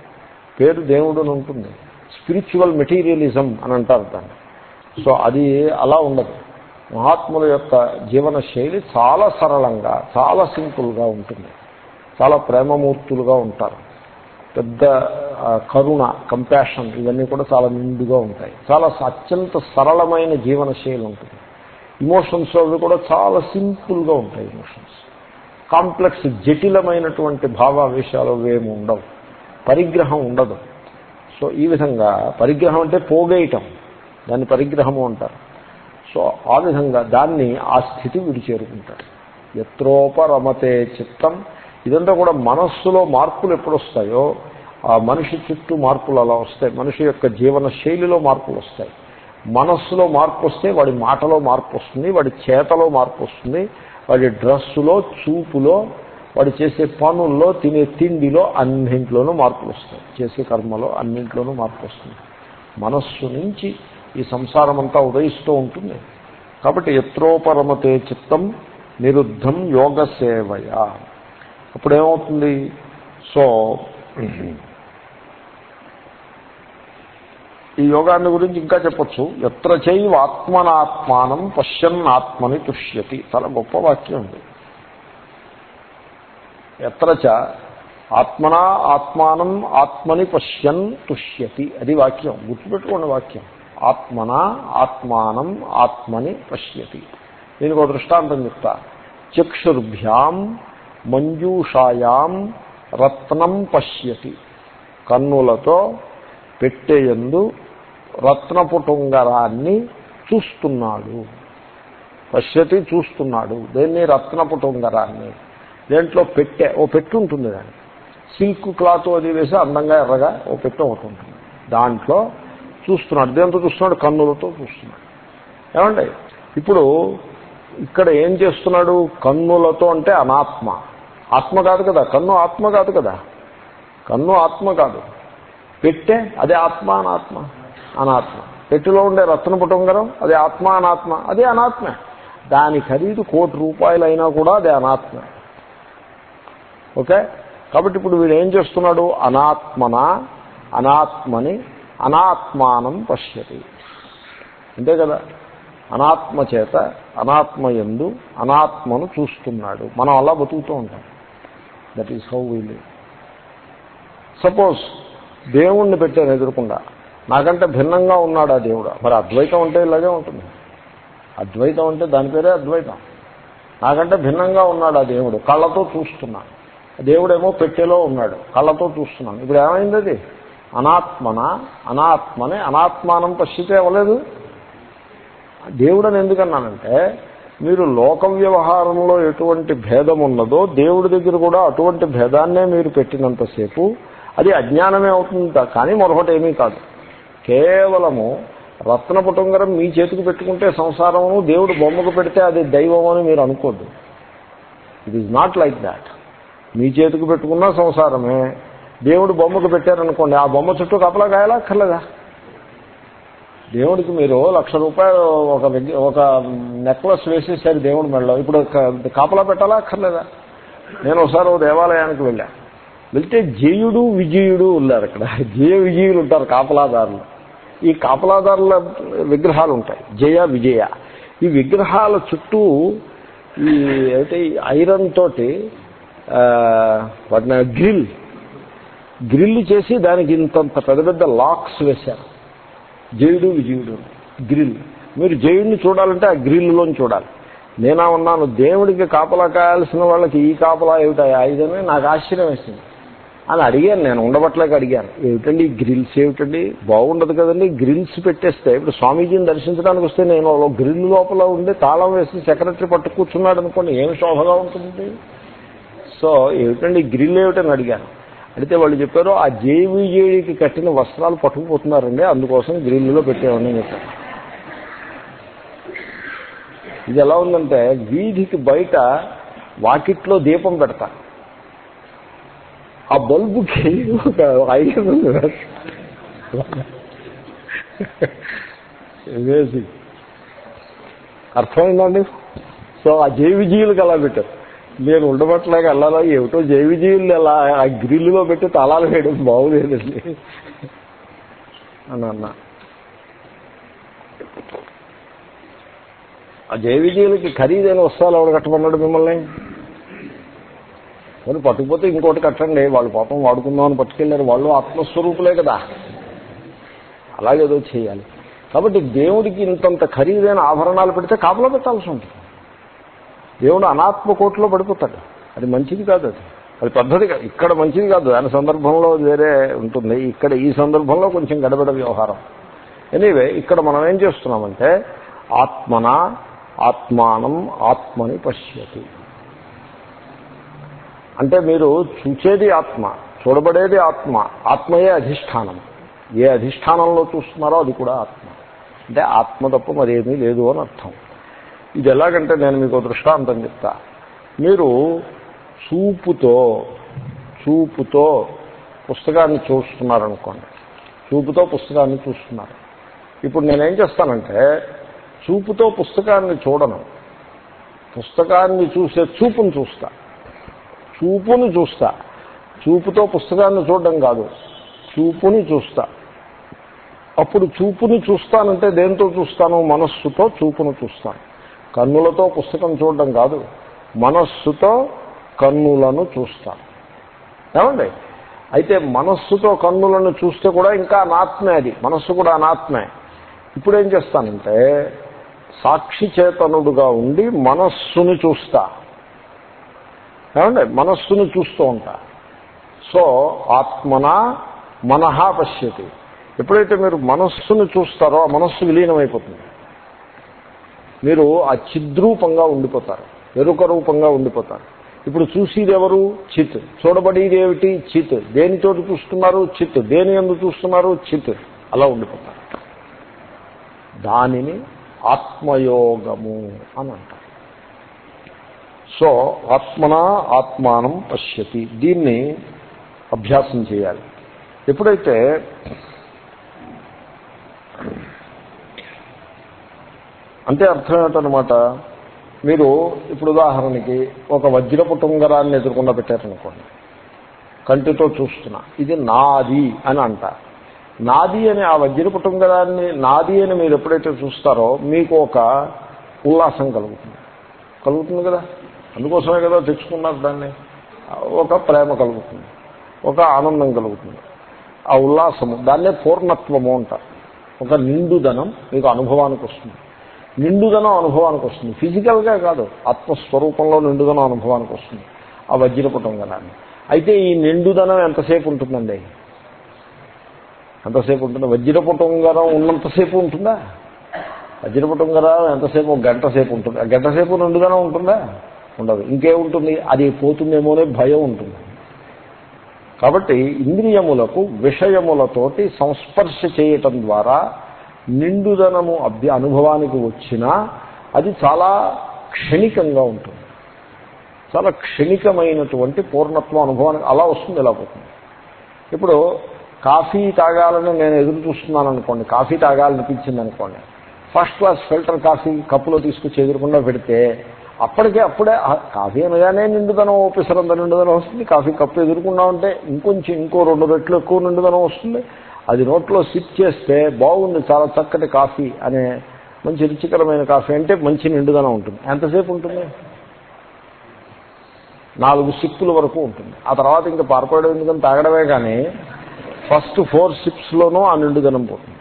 పేరు దేవుడు ఉంటుంది. స్పిరిచువల్ మెటీరియలిజం అని అంటారు దాన్ని. సో అది అలా ఉండదు. మహాత్ముల యొక్క జీవన శైలి చాలా సరళంగా చాలా సింపుల్గా ఉంటుంది. చాలా ప్రేమమూర్తులుగా ఉంటారు. పెద్ద కరుణ కంపాషన్ ఇవన్నీ కూడా చాలా నిండుగా ఉంటాయి. చాలా అత్యంత సరళమైన జీవన శైలి ఉంటుంది. ఇమోషన్స్ అవి కూడా చాలా సింపుల్గా ఉంటాయి ఇమోషన్స్ కాంప్లెక్స్ జటిలమైనటువంటి భావావేశాలు ఏమి ఉండవు. పరిగ్రహం ఉండదు. సో ఈ విధంగా పరిగ్రహం అంటే పోగేయటం. దాన్ని పరిగ్రహము అంటారు. సో ఆ విధంగా దాన్ని ఆ స్థితి వీడు చేరుకుంటాడు ఎత్రోపరమతే చిత్తం. ఇదంతా కూడా మనస్సులో మార్పులు ఎప్పుడు వస్తాయో ఆ మనిషి చుట్టూ మార్పులు అలా వస్తాయి. మనిషి యొక్క జీవన శైలిలో మార్పులు వస్తాయి. మనస్సులో మార్పు వస్తే వాడి మాటలో మార్పు వస్తుంది వాడి చేతలో మార్పు వస్తుంది వాడి డ్రస్సులో చూపులో వాడు చేసే పనుల్లో తినే తిండిలో అన్నింట్లోనూ మార్పులు వస్తాయి. చేసే కర్మలో అన్నింట్లోనూ మార్పు వస్తుంది మనస్సు నుంచి ఈ సంసారం అంతా ఉదయిస్తూ ఉంటుంది. కాబట్టి ఎత్రోపరమతే చిత్తం నిరుద్ధం యోగ సేవయ అప్పుడేమవుతుంది? సో ఈ యోగాన్ని గురించి ఇంకా చెప్పచ్చు. ఎత్ర చైవ ఆత్మనాత్మానం పశ్యన్ ఆత్మని తుష్యతి. చాలా గొప్ప వాక్యం ఉంది ఎత్రచ ఆత్మనా ఆత్మానం ఆత్మని పశ్యన్ తుష్యతి. అది వాక్యం. గుర్తుపెట్టుకోండి వాక్యం. ఆత్మన ఆత్మానం ఆత్మని పశ్యతి. దీనికి ఒక దృష్టాంతం చెప్తా. చక్షుర్భ్యాం మంజూషాయాం రత్నం పశ్యతి. కన్నులతో పెట్టేయందు రత్నపుటుంగరాన్ని చూస్తున్నాడు. పశ్యతి చూస్తున్నాడు. దేన్ని? రత్నపుటుంగరాన్ని. దేంట్లో పెట్టె ఓ పెట్టు ఉంటుంది దాన్ని సిల్క్ క్లాత్ అది వేసి అందంగా ఎర్రగా ఓ పెట్టు ఒకటి ఉంటుంది. దాంట్లో చూస్తున్నాడు దేంతో చూస్తున్నాడు కన్నులతో చూస్తున్నాడు. ఏమండి? ఇప్పుడు ఇక్కడ ఏం చేస్తున్నాడు? కన్నులతో అంటే అనాత్మ. ఆత్మ కాదు కదా కన్ను ఆత్మ కాదు కదా. కన్ను ఆత్మ కాదు. పెట్టే అదే ఆత్మ అనాత్మ అనాత్మ. పెట్టెలో ఉండే రత్న పుటంగరం అదే ఆత్మ అనాత్మ అదే అనాత్మ. దాని ఖరీదు కోటి రూపాయలు అయినా కూడా అదే అనాత్మ. ఓకే? కాబట్టి ఇప్పుడు వీడు ఏం చేస్తున్నాడు? అనాత్మన? అనాత్మని అనాత్మానం పశ్యతి. అంతే కదా? అనాత్మ చేత అనాత్మ ఎందు అనాత్మను చూస్తున్నాడు. మనం అలా బతుకుతూ ఉంటాం. That is how we live suppose దేవుణ్ణి పెట్టాను ఎదురకుండా. నాకంటే భిన్నంగా ఉన్నాడు ఆ దేవుడు. మరి అద్వైతం అంటే ఇలాగే ఉంటుంది. అద్వైతం అంటే దాని పేరే అద్వైతం. నాకంటే భిన్నంగా ఉన్నాడు ఆ దేవుడు. కళ్ళతో చూస్తున్నాను దేవుడేమో పెట్టెలో ఉన్నాడు. కళ్ళతో చూస్తున్నాను ఇప్పుడు ఏమైంది అది? అనాత్మన అనాత్మని అనాత్మానం పశ్చితే అవ్వలేదు. దేవుడని ఎందుకన్నానంటే మీరు లోక వ్యవహారంలో ఎటువంటి భేదం ఉన్నదో దేవుడి దగ్గర కూడా అటువంటి భేదాన్నే మీరు పెట్టినంతసేపు అది అజ్ఞానమే అవుతుంది కానీ మరొకటి ఏమీ కాదు. కేవలము రత్న పుటంగరం మీ చేతికి పెట్టుకుంటే సంసారము దేవుడు బొమ్మకు పెడితే అది దైవం అని మీరు అనుకోద్దు. It is not like that మీ చేతికి పెట్టుకున్న సంసారమే. దేవుడు బొమ్మకు పెట్టారనుకోండి ఆ బొమ్మ చుట్టూ కపలా కాయాలా దేవుడికి మీరు లక్ష రూపాయలు ఒక ఒక నెక్లెస్ వేసేసారు దేవుడి మెడలో. ఇప్పుడు కాపలా పెట్టాలా అక్కర్లేదా? నేను ఒకసారి ఓ దేవాలయానికి వెళ్ళా. వెళ్తే జయుడు విజయుడు ఉన్నారు అక్కడ జయ విజయులు ఉంటారు కాపలాదారులు. ఈ కాపలాదారుల విగ్రహాలు ఉంటాయి. జయ విజయ. ఈ విగ్రహాల చుట్టూ ఈ అయితే ఐరన్ తోటి వాటిని గ్రిల్. గ్రిల్ చేసి దానికి ఇంతంత పెద్ద పెద్ద లాక్స్ వేశారు. జయుడు విజయుడు గ్రిల్. మీరు జయుడిని చూడాలంటే ఆ గ్రిల్లోని చూడాలి. నేనా ఉన్నాను. దేవుడికి కాపలా కాయాల్సిన వాళ్ళకి ఈ కాపలా ఏమిటాయా ఇదని? నాకు ఆశ్చర్యం వేసింది. అని అడిగాను నేను. ఉండబట్లేక అడిగాను. ఏమిటండి గ్రిల్స్? ఏమిటండి? బాగుండదు కదండి. గ్రిల్స్ పెట్టేస్తే ఇప్పుడు స్వామీజీని దర్శించడానికి వస్తే నేను గ్రిల్ లోపల ఉండి తాళం వేసి సెక్రటరీ పట్టు కూర్చున్నాడు అనుకోండి ఏమి శోభగా ఉంటుంది సో ఏమిటండి? గ్రిల్ ఏమిటని అడిగాను. అడిగితే వాళ్ళు చెప్పారు ఆ జేవిజేడికి కట్టిన వస్త్రాలు పట్టుకుపోతున్నారండి అందుకోసం గ్రిల్లో పెట్టేవాడిని చెప్పారు. ఇది ఎలా ఉందంటే వీధికి బయట వాకిట్లో దీపం పెడతా. ఆ బల్బుకి ఒక ఐదు Amazing. అర్థమైందండి సో ఆ జేవిజీలకు అలా పెట్టారు. నేను ఉండబట్టలేక వెళ్ళాలా ఏమిటో జైవిజీవులు అలా ఆ గ్రిల్లులో పెట్టి తలాలు వేయడం బాగులేదండి. అని అన్నా. ఆ జైవిజీవులకి ఖరీదైన వస్త్రాలు ఎవడు కట్టమన్నాడు మిమ్మల్ని? మరి పట్టుకుపోతే ఇంకోటి కట్టండి వాళ్ళు పాపం వాడుకుందామని పట్టుకెళ్ళారు వాళ్ళు ఆత్మస్వరూపులే కదా. అలాగేదో చేయాలి. కాబట్టి దేవుడికి ఇంతంత ఖరీదైన ఆభరణాలు పెడితే కాపలా పెట్టాల్సి ఉంటుంది. దేవుడు అనాత్మ కోట్లో పడిపోతాడు. అది మంచిది కాదు అది. అది పద్ధతి కాదు. ఇక్కడ మంచిది కాదు. దాని సందర్భంలో వేరే ఉంటుంది. ఇక్కడ ఈ సందర్భంలో కొంచెం గడబడ వ్యవహారం. ఎనీవే ఇక్కడ మనం ఏం చేస్తున్నామంటే ఆత్మన ఆత్మానం ఆత్మని పశ్యతి. అంటే మీరు చూచేది ఆత్మ చూడబడేది ఆత్మ ఆత్మయే అధిష్టానం. ఏ అధిష్టానంలో చూస్తున్నారో అది కూడా ఆత్మ. అంటే ఆత్మ తప్ప మరేమీ లేదు అని అర్థం. ఇది ఎలాగంటే నేను మీకు ఒక దృష్టాంతం చెప్తా. మీరు చూపుతో చూపుతో పుస్తకాన్ని చూస్తున్నారనుకోండి. చూపుతో పుస్తకాన్ని చూస్తున్నారు. ఇప్పుడు నేనేం చేస్తానంటే చూపుతో పుస్తకాన్ని చూడను. పుస్తకాన్ని చూసే చూపును చూస్తా. చూపును చూస్తా. చూపుతో పుస్తకాన్ని చూడడం కాదు. చూపుని చూస్తా. అప్పుడు చూపుని చూస్తానంటే దేంతో చూస్తాను? మనస్సుతో చూపును చూస్తాను. కన్నులతో పుస్తకం చూడడం కాదు మనస్సుతో కన్నులను చూస్తాను ఏమండి? అయితే మనస్సుతో కన్నులను చూస్తే కూడా ఇంకా అనాత్మే అది మనస్సు కూడా అనాత్మే. ఇప్పుడు ఏం చేస్తానంటే సాక్షి చేతనుడుగా ఉండి మనస్సును చూస్తా. ఏమండి? మనస్సును చూస్తూ ఉంటా. సో ఆత్మన మనహ పశ్యతి. ఎప్పుడైతే మీరు మనస్సును చూస్తారో ఆ మనస్సు విలీనమైపోతుంది. మీరు ఆ చిద్రూపంగా ఉండిపోతారు. ఎరుక రూపంగా ఉండిపోతారు. ఇప్పుడు చూసేది ఎవరు చిత్. చూడబడేది ఏమిటి చిత్. దేనితో చూస్తున్నారు? చిత్. దేని ఎందు చూస్తున్నారు? చిత్. అలా ఉండిపోతారు. దానిని ఆత్మయోగము అని అంటారు. సో ఆత్మన ఆత్మానం పశ్యతి. దీన్ని అభ్యాసం చేయాలి. ఎప్పుడైతే అంటే అర్థం ఏంటనమాట మీరు ఇప్పుడు ఉదాహరణకి ఒక వజ్రపు టుంగరాన్ని ఎదుర్కొండ పెట్టారనుకోండి. కంటితో చూస్తున్నా. ఇది నాది అని అంట. నాది అని ఆ వజ్రపు టుంగరాన్ని నాది అని మీరు ఎప్పుడైతే చూస్తారో మీకు ఒక ఉల్లాసం కలుగుతుంది. కలుగుతుంది కదా? అందుకోసమే కదా తెచ్చుకున్నారు దాన్ని. ఒక ప్రేమ కలుగుతుంది. ఒక ఆనందం కలుగుతుంది. ఆ ఉల్లాసము దాన్నే పూర్ణత్వము అంటారు ఒక నిండుదనం మీకు అనుభవానికి వస్తుంది. నిండుదనం అనుభవానికి వస్తుంది. ఫిజికల్గా కాదు ఆత్మస్వరూపంలో నిండుదనం అనుభవానికి వస్తుంది. ఆ వజ్రపుటం గణాన్ని అయితే ఈ నిండుదనం ఎంతసేపు ఉంటుందండి? ఎంతసేపు ఉంటుంది? వజ్రపుటంగరం ఉన్నంతసేపు ఉంటుందా? వజ్రపుటంగరం ఎంతసేపు? గంట సేపు ఉంటుంది. ఆ గంట సేపు నిండుదనం ఉంటుందా? ఉండదు. ఇంకేముంటుంది అది పోతుందేమోనే భయం ఉంటుంది. కాబట్టి ఇంద్రియములకు విషయములతోటి సంస్పర్శ చేయటం ద్వారా నిండుదనము అభ్య అనుభవానికి వచ్చినా అది చాలా క్షణికంగా ఉంటుంది. చాలా క్షణికమైనటువంటి పూర్ణత్వం అనుభవానికి అలా వస్తుంది ఇలా పోతుంది. ఇప్పుడు కాఫీ తాగాలని నేను ఎదురు చూస్తున్నాను అనుకోండి కాఫీ తాగాలనిపించింది అనుకోండి ఫస్ట్ క్లాస్ ఫిల్టర్ కాఫీ కప్పులో తీసుకొచ్చి ఎదురకుండా పెడితే అప్పటికే అప్పుడే కాఫీ అనగానే నిండుదనం ఓపెసరంత నిండుదనం వస్తుంది కాఫీ కప్పు ఎదుర్కొన్నా ఉంటే ఇంకొంచెం ఇంకో రెండు రెట్లు ఎక్కువ నిండుదనం వస్తుంది అది నోట్లో సిప్ చేస్తే బాగుంది చాలా చక్కటి కాఫీ అనే మంచి రుచికరమైన కాఫీ అంటే మంచి నిండుదనం ఉంటుంది. ఎంతసేపు ఉంటుంది? నాలుగు సిప్పుల వరకు ఉంటుంది. ఆ తర్వాత ఇంకా పారిపోయడం ఎందుకని తాగడమే కానీ ఫస్ట్ ఫోర్ సిప్స్లోనూ ఆ నిండుదనం పోతుంది.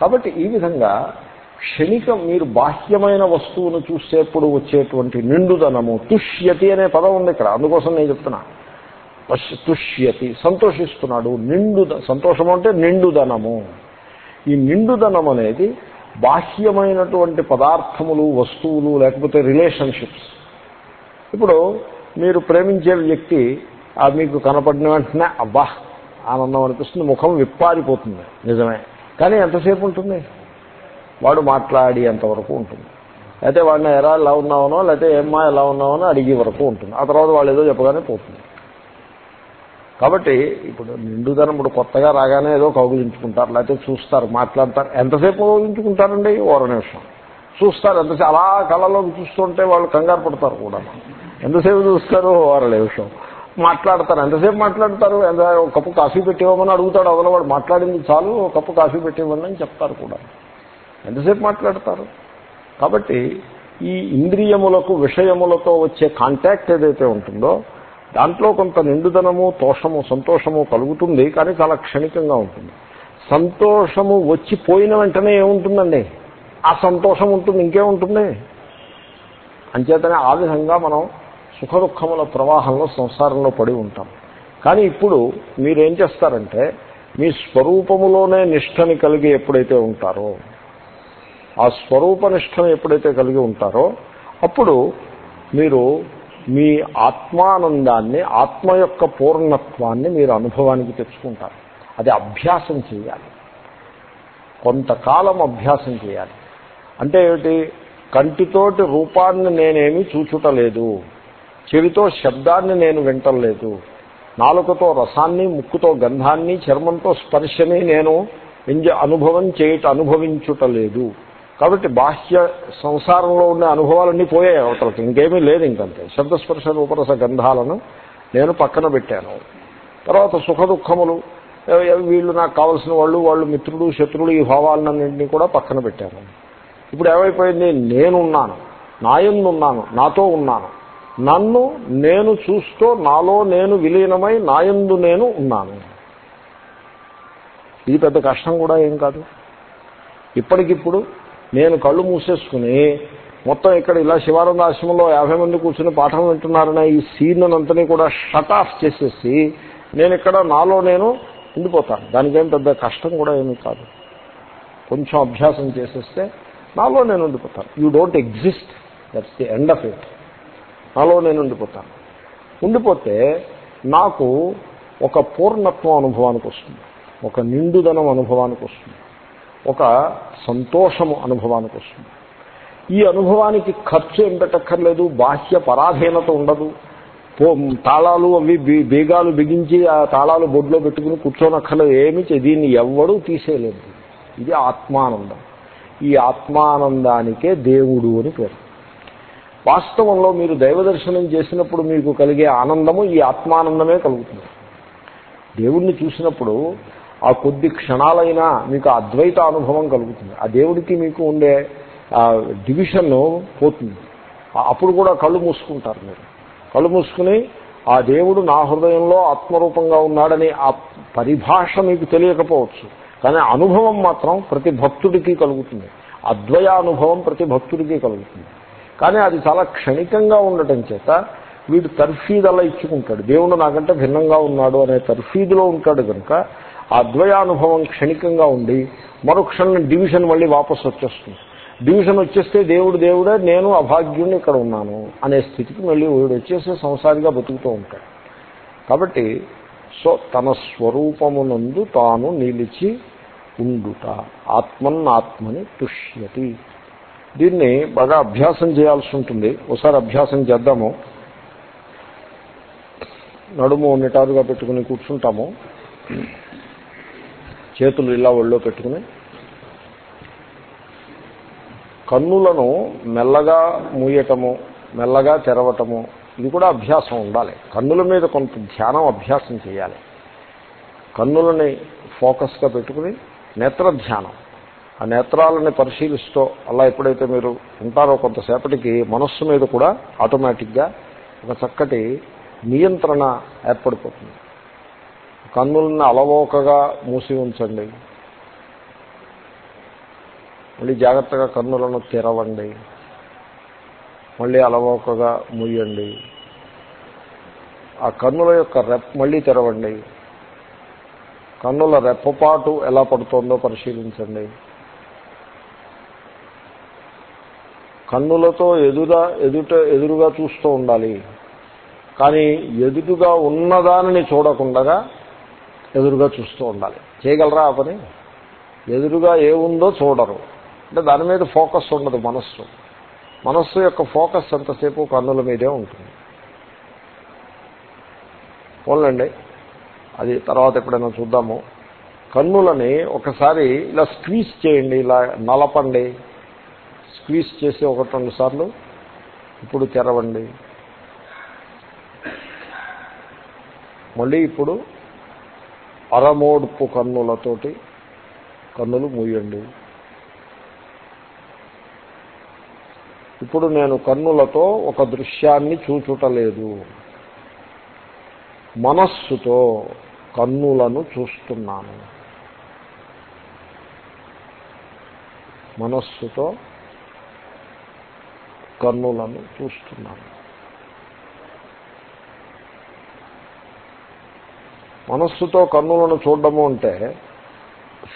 కాబట్టి ఈ విధంగా క్షణికం మీరు బాహ్యమైన వస్తువును చూసేప్పుడు వచ్చేటువంటి నిండుదనము తుష్యతి అనే పదం ఉంది ఇక్కడ. అందుకోసం నేను చెప్తున్నా. పశ్- తుష్యతి సంతోషిస్తున్నాడు. నిండు సంతోషం అంటే నిండుదనము ఈ నిండుదనం అనేది బాహ్యమైనటువంటి పదార్థములు వస్తువులు లేకపోతే రిలేషన్షిప్స్. ఇప్పుడు మీరు ప్రేమించే వ్యక్తి ఆ మీకు కనపడిన వెంటనే అబ్బా ఆనందం అనిపిస్తుంది. ముఖం విప్పారిపోతుంది. నిజమే. కానీ ఎంతసేపు ఉంటుంది? వాడు మాట్లాడి అంతవరకు ఉంటుంది. అయితే వాడిని ఎలా ఎలా ఉన్నావనో లేకపోతే ఏమ్మా ఎలా ఉన్నావనో అడిగే వరకు ఉంటుంది. ఆ తర్వాత వాళ్ళు ఏదో చెప్పగానే పోతుంది. కాబట్టి ఇప్పుడు నిండుదనం ఇప్పుడు కొత్తగా రాగానే ఏదో కౌగులించుకుంటారు లేకపోతే చూస్తారు మాట్లాడతారు. ఎంతసేపు కౌగులించుకుంటారండి? ఓర నిమిషం. చూస్తారు ఎంతసేపు? అలా కళ్ళలోకి చూస్తుంటే వాళ్ళు కంగారు పడతారు కూడా. ఎంతసేపు చూస్తారు? ఓర నిమిషం. మాట్లాడతారు. ఎంతసేపు మాట్లాడతారు? ఎంత ఒక కప్పు కాఫీ పెట్టివ్వమని అడుగుతాడు అవతల వాడు. మాట్లాడింది చాలు ఒక కప్పు కాఫీ పెట్టివ్వమని అని చెప్తారు కూడా. ఎంతసేపు మాట్లాడతారు? కాబట్టి ఈ ఇంద్రియములకు విషయములతో వచ్చే కాంటాక్ట్ ఏదైతే ఉంటుందో దాంట్లో కొంత నిండుదనము తోషము సంతోషము కలుగుతుంది కానీ చాలా క్షణికంగా ఉంటుంది. సంతోషము వచ్చి పోయిన వెంటనే ఏముంటుందండి? ఆ సంతోషం ఉంటుంది ఇంకేముంటుంది అంచేతనే ఆ విధంగా మనం సుఖ దుఃఖముల ప్రవాహంలో సంసారంలో పడి ఉంటాం. కానీ ఇప్పుడు మీరేం చేస్తారంటే మీ స్వరూపములోనే నిష్టని కలిగి ఎప్పుడైతే ఉంటారో ఆ స్వరూప నిష్టను ఎప్పుడైతే కలిగి ఉంటారో అప్పుడు మీరు మీ ఆత్మానందాన్ని ఆత్మ యొక్క పూర్ణత్వాన్ని మీరు అనుభవానికి తెచ్చుకుంటారు. అది అభ్యాసం చేయాలి. కొంతకాలం అభ్యాసం చేయాలి. అంటే ఏమిటి? కంటితోటి రూపాన్ని నేనేమి చూచుటలేదు. చెవితో శబ్దాన్ని నేను వింటలేదు. నాలుకతో రసాన్ని ముక్కుతో గంధాన్ని చర్మంతో స్పర్శని నేను అనుభవం చేయుట అనుభవించుటలేదు. కాబట్టి బాహ్య సంసారంలో ఉండే అనుభవాలన్నీ పోయాయి అవతలకి. ఇంకేమీ లేదు ఇంకంతే. శబ్దస్పర్శ రూపరస గంధాలను నేను పక్కన పెట్టాను. తర్వాత సుఖ దుఃఖములు వీళ్ళు నాకు కావలసిన వాళ్ళు వాళ్ళు మిత్రుడు శత్రుడు ఈ భావాలన్నింటినీ కూడా పక్కన పెట్టాను. ఇప్పుడు ఏమైపోయింది? నేనున్నాను. నాయందున్నాను నాతో ఉన్నాను. నన్ను నేను చూస్తూ నాలో నేను విలీనమై నాయందు నేను ఉన్నాను. ఇది పెద్ద కష్టం కూడా ఏం కాదు. ఇప్పటికిప్పుడు నేను కళ్ళు మూసేసుకుని మొత్తం ఇక్కడ ఇలా శివానంద ఆశ్రమంలో యాభై మంది కూర్చుని పాఠం వింటున్నారనే ఈ సీన్ అంతని కూడా షట్ ఆఫ్ చేసేసి నేను ఇక్కడ నాలో నేను ఉండిపోతాను. దానికేం పెద్ద కష్టం కూడా ఏమీ కాదు. కొంచెం అభ్యాసం చేసేస్తే నాలో నేను ఉండిపోతాను. You don't exist that's the end of it నాలో నేను ఉండిపోతాను. ఉండిపోతే నాకు ఒక పూర్ణత్వం అనుభవానికి వస్తుంది. ఒక నిండుదనం అనుభవానికి వస్తుంది. ఒక సంతోషము అనుభవానికి వస్తుంది. ఈ అనుభవానికి ఖర్చు ఏం పెట్టక్కర్లేదు బాహ్య పరాధీనత ఉండదు. పో తాళాలు అవి బీగాలు బిగించి ఆ తాళాలు బొడ్లో పెట్టుకుని కూర్చోనక్కర్లేదు ఏమి చే- దీన్ని ఎవ్వడూ తీసేయలేదు. ఇది ఆత్మానందం. ఈ ఆత్మానందానికే దేవుడు అని పేరు. వాస్తవంలో మీరు దైవ దర్శనం చేసినప్పుడు మీకు కలిగే ఆనందము ఈ ఆత్మానందమే కలుగుతుంది. దేవుణ్ణి చూసినప్పుడు ఆ కొద్ది క్షణాలైనా మీకు అద్వైత అనుభవం కలుగుతుంది. ఆ దేవుడికి మీకు ఉండే డివిషన్ పోతుంది. అప్పుడు కూడా కళ్ళు మూసుకుంటారు మీరు. కళ్ళు మూసుకుని ఆ దేవుడు నా హృదయంలో ఆత్మరూపంగా ఉన్నాడని ఆ పరిభాష మీకు తెలియకపోవచ్చు. కానీ అనుభవం మాత్రం ప్రతి భక్తుడికి కలుగుతుంది. అద్వయ అనుభవం ప్రతి భక్తుడికి కలుగుతుంది. కానీ అది చాలా క్షణికంగా ఉండటం చేత వీడు తర్ఫీదు అలా ఇచ్చుకుంటాడు. దేవుడు నాకంటే భిన్నంగా ఉన్నాడు అనే తర్ఫీదులో ఉంటాడు కనుక ఆ ద్వయానుభవం క్షణికంగా ఉండి మరుక్షణం డివిజన్ మళ్ళీ వాపసు వచ్చేస్తుంది. డివిజన్ వచ్చేస్తే దేవుడు దేవుడే నేను అభాగ్యుడిని ఇక్కడ ఉన్నాను అనే స్థితికి మళ్ళీ వీడు వచ్చేసి సంసారిగా బతుకుతూ ఉంటాడు. కాబట్టి సో తన స్వరూపమునందు తాను నిలిచి ఉండుట ఆత్మన్నాత్మని తుష్యతి. దీన్ని బాగా అభ్యాసం చేయాల్సి ఉంటుంది. ఒకసారి అభ్యాసం చేద్దాము. నడుము నిటారుగా పెట్టుకుని కూర్చుంటాము. చేతులు ఇలా ఒళ్ళో పెట్టుకుని కన్నులను మెల్లగా మూయటము మెల్లగా తెరవటము ఇది కూడా అభ్యాసం ఉండాలి. కన్నుల మీద కొంత ధ్యానం అభ్యాసం చేయాలి. కన్నులని ఫోకస్గా పెట్టుకుని నేత్ర ధ్యానం. ఆ నేత్రాలని పరిశీలిస్తూ అలా ఎప్పుడైతే మీరు ఉంటారో కొంతసేపటికి మనస్సు మీద కూడా ఆటోమేటిక్గా ఒక చక్కటి నియంత్రణ ఏర్పడిపోతుంది. కన్నులను అలవోకగా మూసి ఉంచండి. మళ్ళీ జాగ్రత్తగా కన్నులను తెరవండి. మళ్ళీ అలవోకగా మూయండి. ఆ కన్నుల యొక్క రెప్ మళ్ళీ తెరవండి. కన్నుల రెప్పపాటు ఎలా పడుతోందో పరిశీలించండి. కన్నులతో ఎదుర ఎదుట ఎదురుగా చూస్తూ ఉండాలి. కానీ ఎదురుగా ఉన్నదానిని చూడకుండా ఎదురుగా చూస్తూ ఉండాలి. చేయగలరా ఆ పని? ఎదురుగా ఏముందో చూడరు. అంటే దాని మీద ఫోకస్ ఉండదు మనస్సు. మనస్సు యొక్క ఫోకస్ ఎంతసేపు కన్నుల మీదే ఉంటుంది. పోలండి అది తర్వాత ఎప్పుడైనా చూద్దాము. కన్నులని ఒకసారి ఇలా స్క్వీజ్ చేయండి ఇలా నలపండి. స్క్వీజ్ చేసి ఒకటి రెండు సార్లు ఇప్పుడు తెరవండి. మళ్ళీ ఇప్పుడు అరమోడ్పు కన్నులతోటి కన్నులు మూయండి. ఇప్పుడు నేను కన్నులతో ఒక దృశ్యాన్ని చూచుటలేదు. మనస్సుతో కన్నులను చూస్తున్నాను. మనస్సుతో కన్నులను చూస్తున్నాను. మనస్సుతో కన్నులను చూడడము అంటే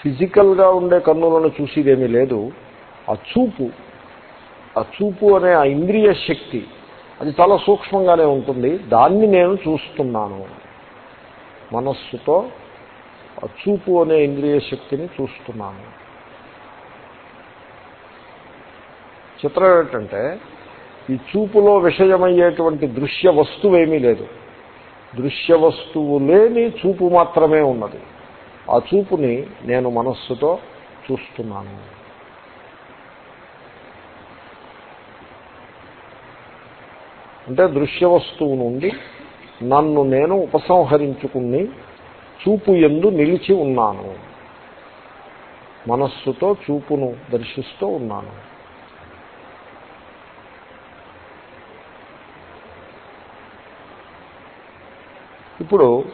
ఫిజికల్గా ఉండే కన్నులను చూసేదేమీ లేదు. ఆ చూపు ఆ చూపు అనే ఆ ఇంద్రియ శక్తి అది చాలా సూక్ష్మంగానే ఉంటుంది. దాన్ని నేను చూస్తున్నాను. మనస్సుతో ఆ చూపు అనే ఇంద్రియ శక్తిని చూస్తున్నాను. చిత్రం ఏంటంటే ఈ చూపులో విషయమయ్యేటువంటి దృశ్య వస్తువేమీ లేదు. దృశ్య వస్తువు లేని చూపు మాత్రమే ఉన్నది. ఆ చూపుని నేను మనస్సుతో చూస్తున్నాను. అంటే దృశ్య వస్తువు నుండి నన్ను నేను ఉపసంహరించుకుని చూపు ఎందు నిలిచి ఉన్నాను. మనస్సుతో చూపును దర్శిస్తూ ఉన్నాను. ఇప్పుడు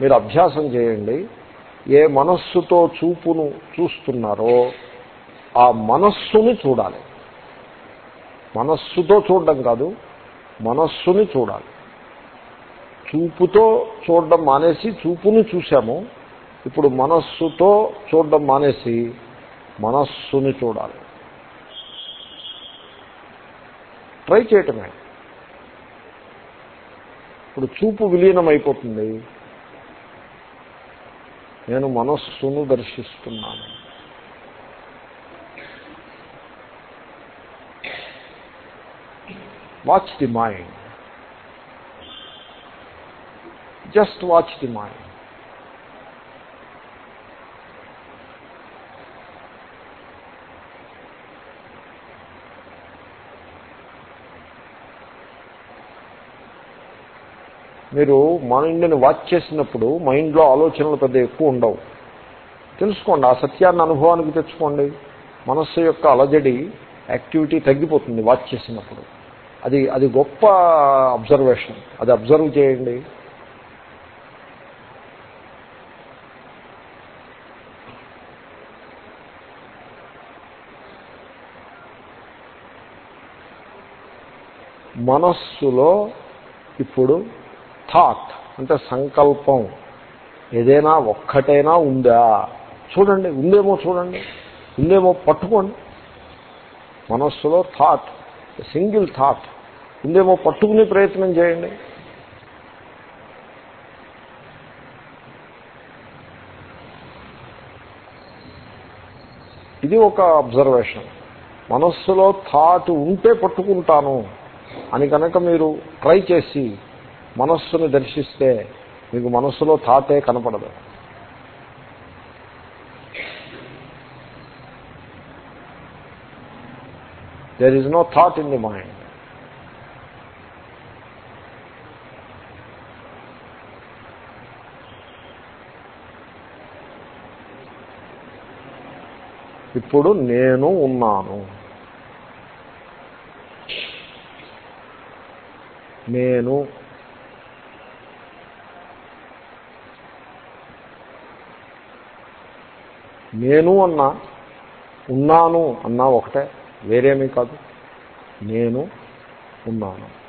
మీరు అభ్యాసం చేయండి. ఏ మనస్సుతో చూపును చూస్తున్నారో ఆ మనస్సుని చూడాలి. మనస్సుతో చూడడం కాదు మనస్సుని చూడాలి. చూపుతో చూడడం మానేసి చూపును చూసాము ఇప్పుడు మనస్సుతో చూడడం మానేసి మనస్సుని చూడాలి. ట్రై చేయటమే. ఇప్పుడు చూపు విలీనం అయిపోతుంది నేను మనస్సును దర్శిస్తున్నాను. Watch the mind just watch the mind మీరు మైండ్ని వాచ్ చేసినప్పుడు మైండ్లో ఆలోచనలు పెద్ద ఎక్కువ ఉండవు. తెలుసుకోండి ఆ సత్యాన్ని అనుభవానికి తెచ్చుకోండి. మనస్సు యొక్క అలజడి యాక్టివిటీ తగ్గిపోతుంది వాచ్ చేసినప్పుడు. అది అది గొప్ప అబ్జర్వేషన్. అది అబ్జర్వ్ చేయండి. మనస్సులో ఇప్పుడు థాట్ అంటే సంకల్పం. ఏదైనా ఒక్కటైనా ఉందా? చూడండి ఉందేమో చూడండి ఉందేమో పట్టుకోండి. మనస్సులో థాట్ సింగిల్ థాట్ ఉందేమో పట్టుకునే ప్రయత్నం చేయండి. ఇది ఒక అబ్జర్వేషన్ మనస్సులో థాట్ ఉంటే పట్టుకుంటాను అని కనుక మీరు ట్రై చేసి మనస్సును దర్శిస్తే మీకు మనస్సులో థాటే కనపడదు. There is no thought in the mind ఇప్పుడు నేను ఉన్నాను. నేను నేను అన్నా ఉన్నాను అన్నా ఒకటే వేరేమీ కాదు. నేను ఉన్నాను.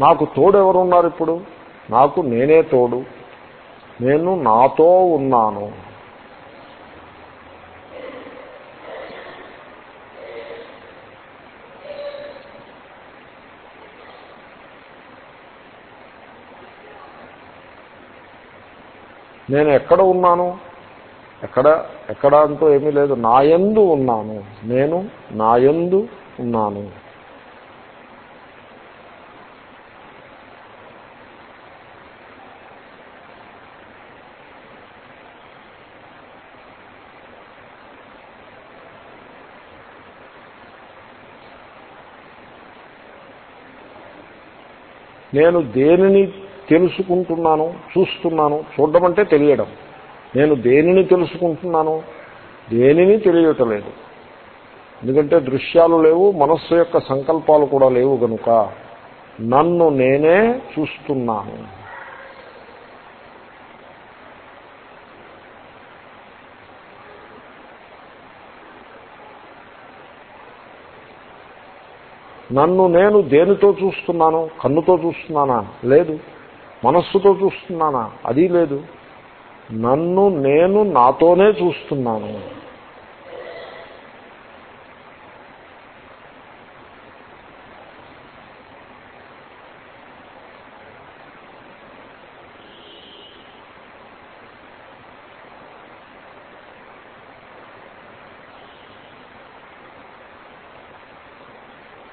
నాకు తోడు ఎవరున్నారు ఇప్పుడు? నాకు నేనే తోడు. నేను నాతో ఉన్నాను. నేను ఎక్కడ ఉన్నాను? ఎక్కడ ఎక్కడ అంటూ ఏమీ లేదు. నాయందు ఉన్నాను. నేను నాయందు ఉన్నాను. నేను దేనిని తెలుసుకుంటున్నాను చూస్తున్నాను చూడడం అంటే తెలియడం. నేను దేనిని తెలుసుకుంటున్నాను? దేనిని తెలియటలేదు. ఎందుకంటే దృశ్యాలు లేవు మనస్సు యొక్క సంకల్పాలు కూడా లేవు గనుక నన్ను నేనే చూస్తున్నాను. నన్ను నేను దేనితో చూస్తున్నాను? కన్నుతో చూస్తున్నానా? లేదు. మనస్సుతో చూస్తున్నానా? అది లేదు. నన్ను నేను నాతోనే చూస్తున్నాను.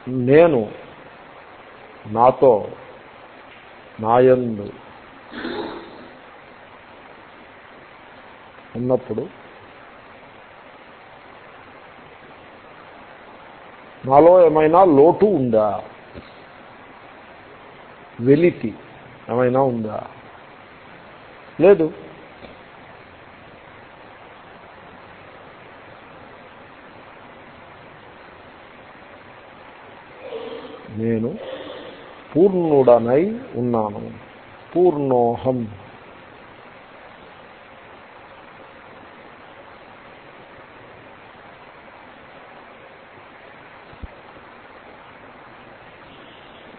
నేను నాతో నాయందు. ఉన్నప్పుడు నాలో ఏమైనా లోటు ఉందా? వెలితి ఏమైనా ఉందా? లేదు. నేను పూర్ణుడనై ఉన్నాను. పూర్ణోహం.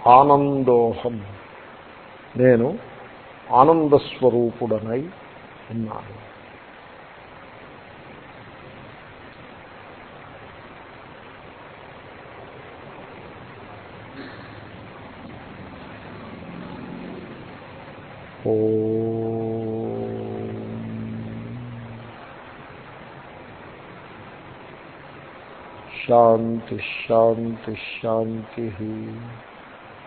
ఆనందోహం. నేను ఆనందస్వరూపుడనై ఉన్నాను. శాంతి శాంతి శాంతి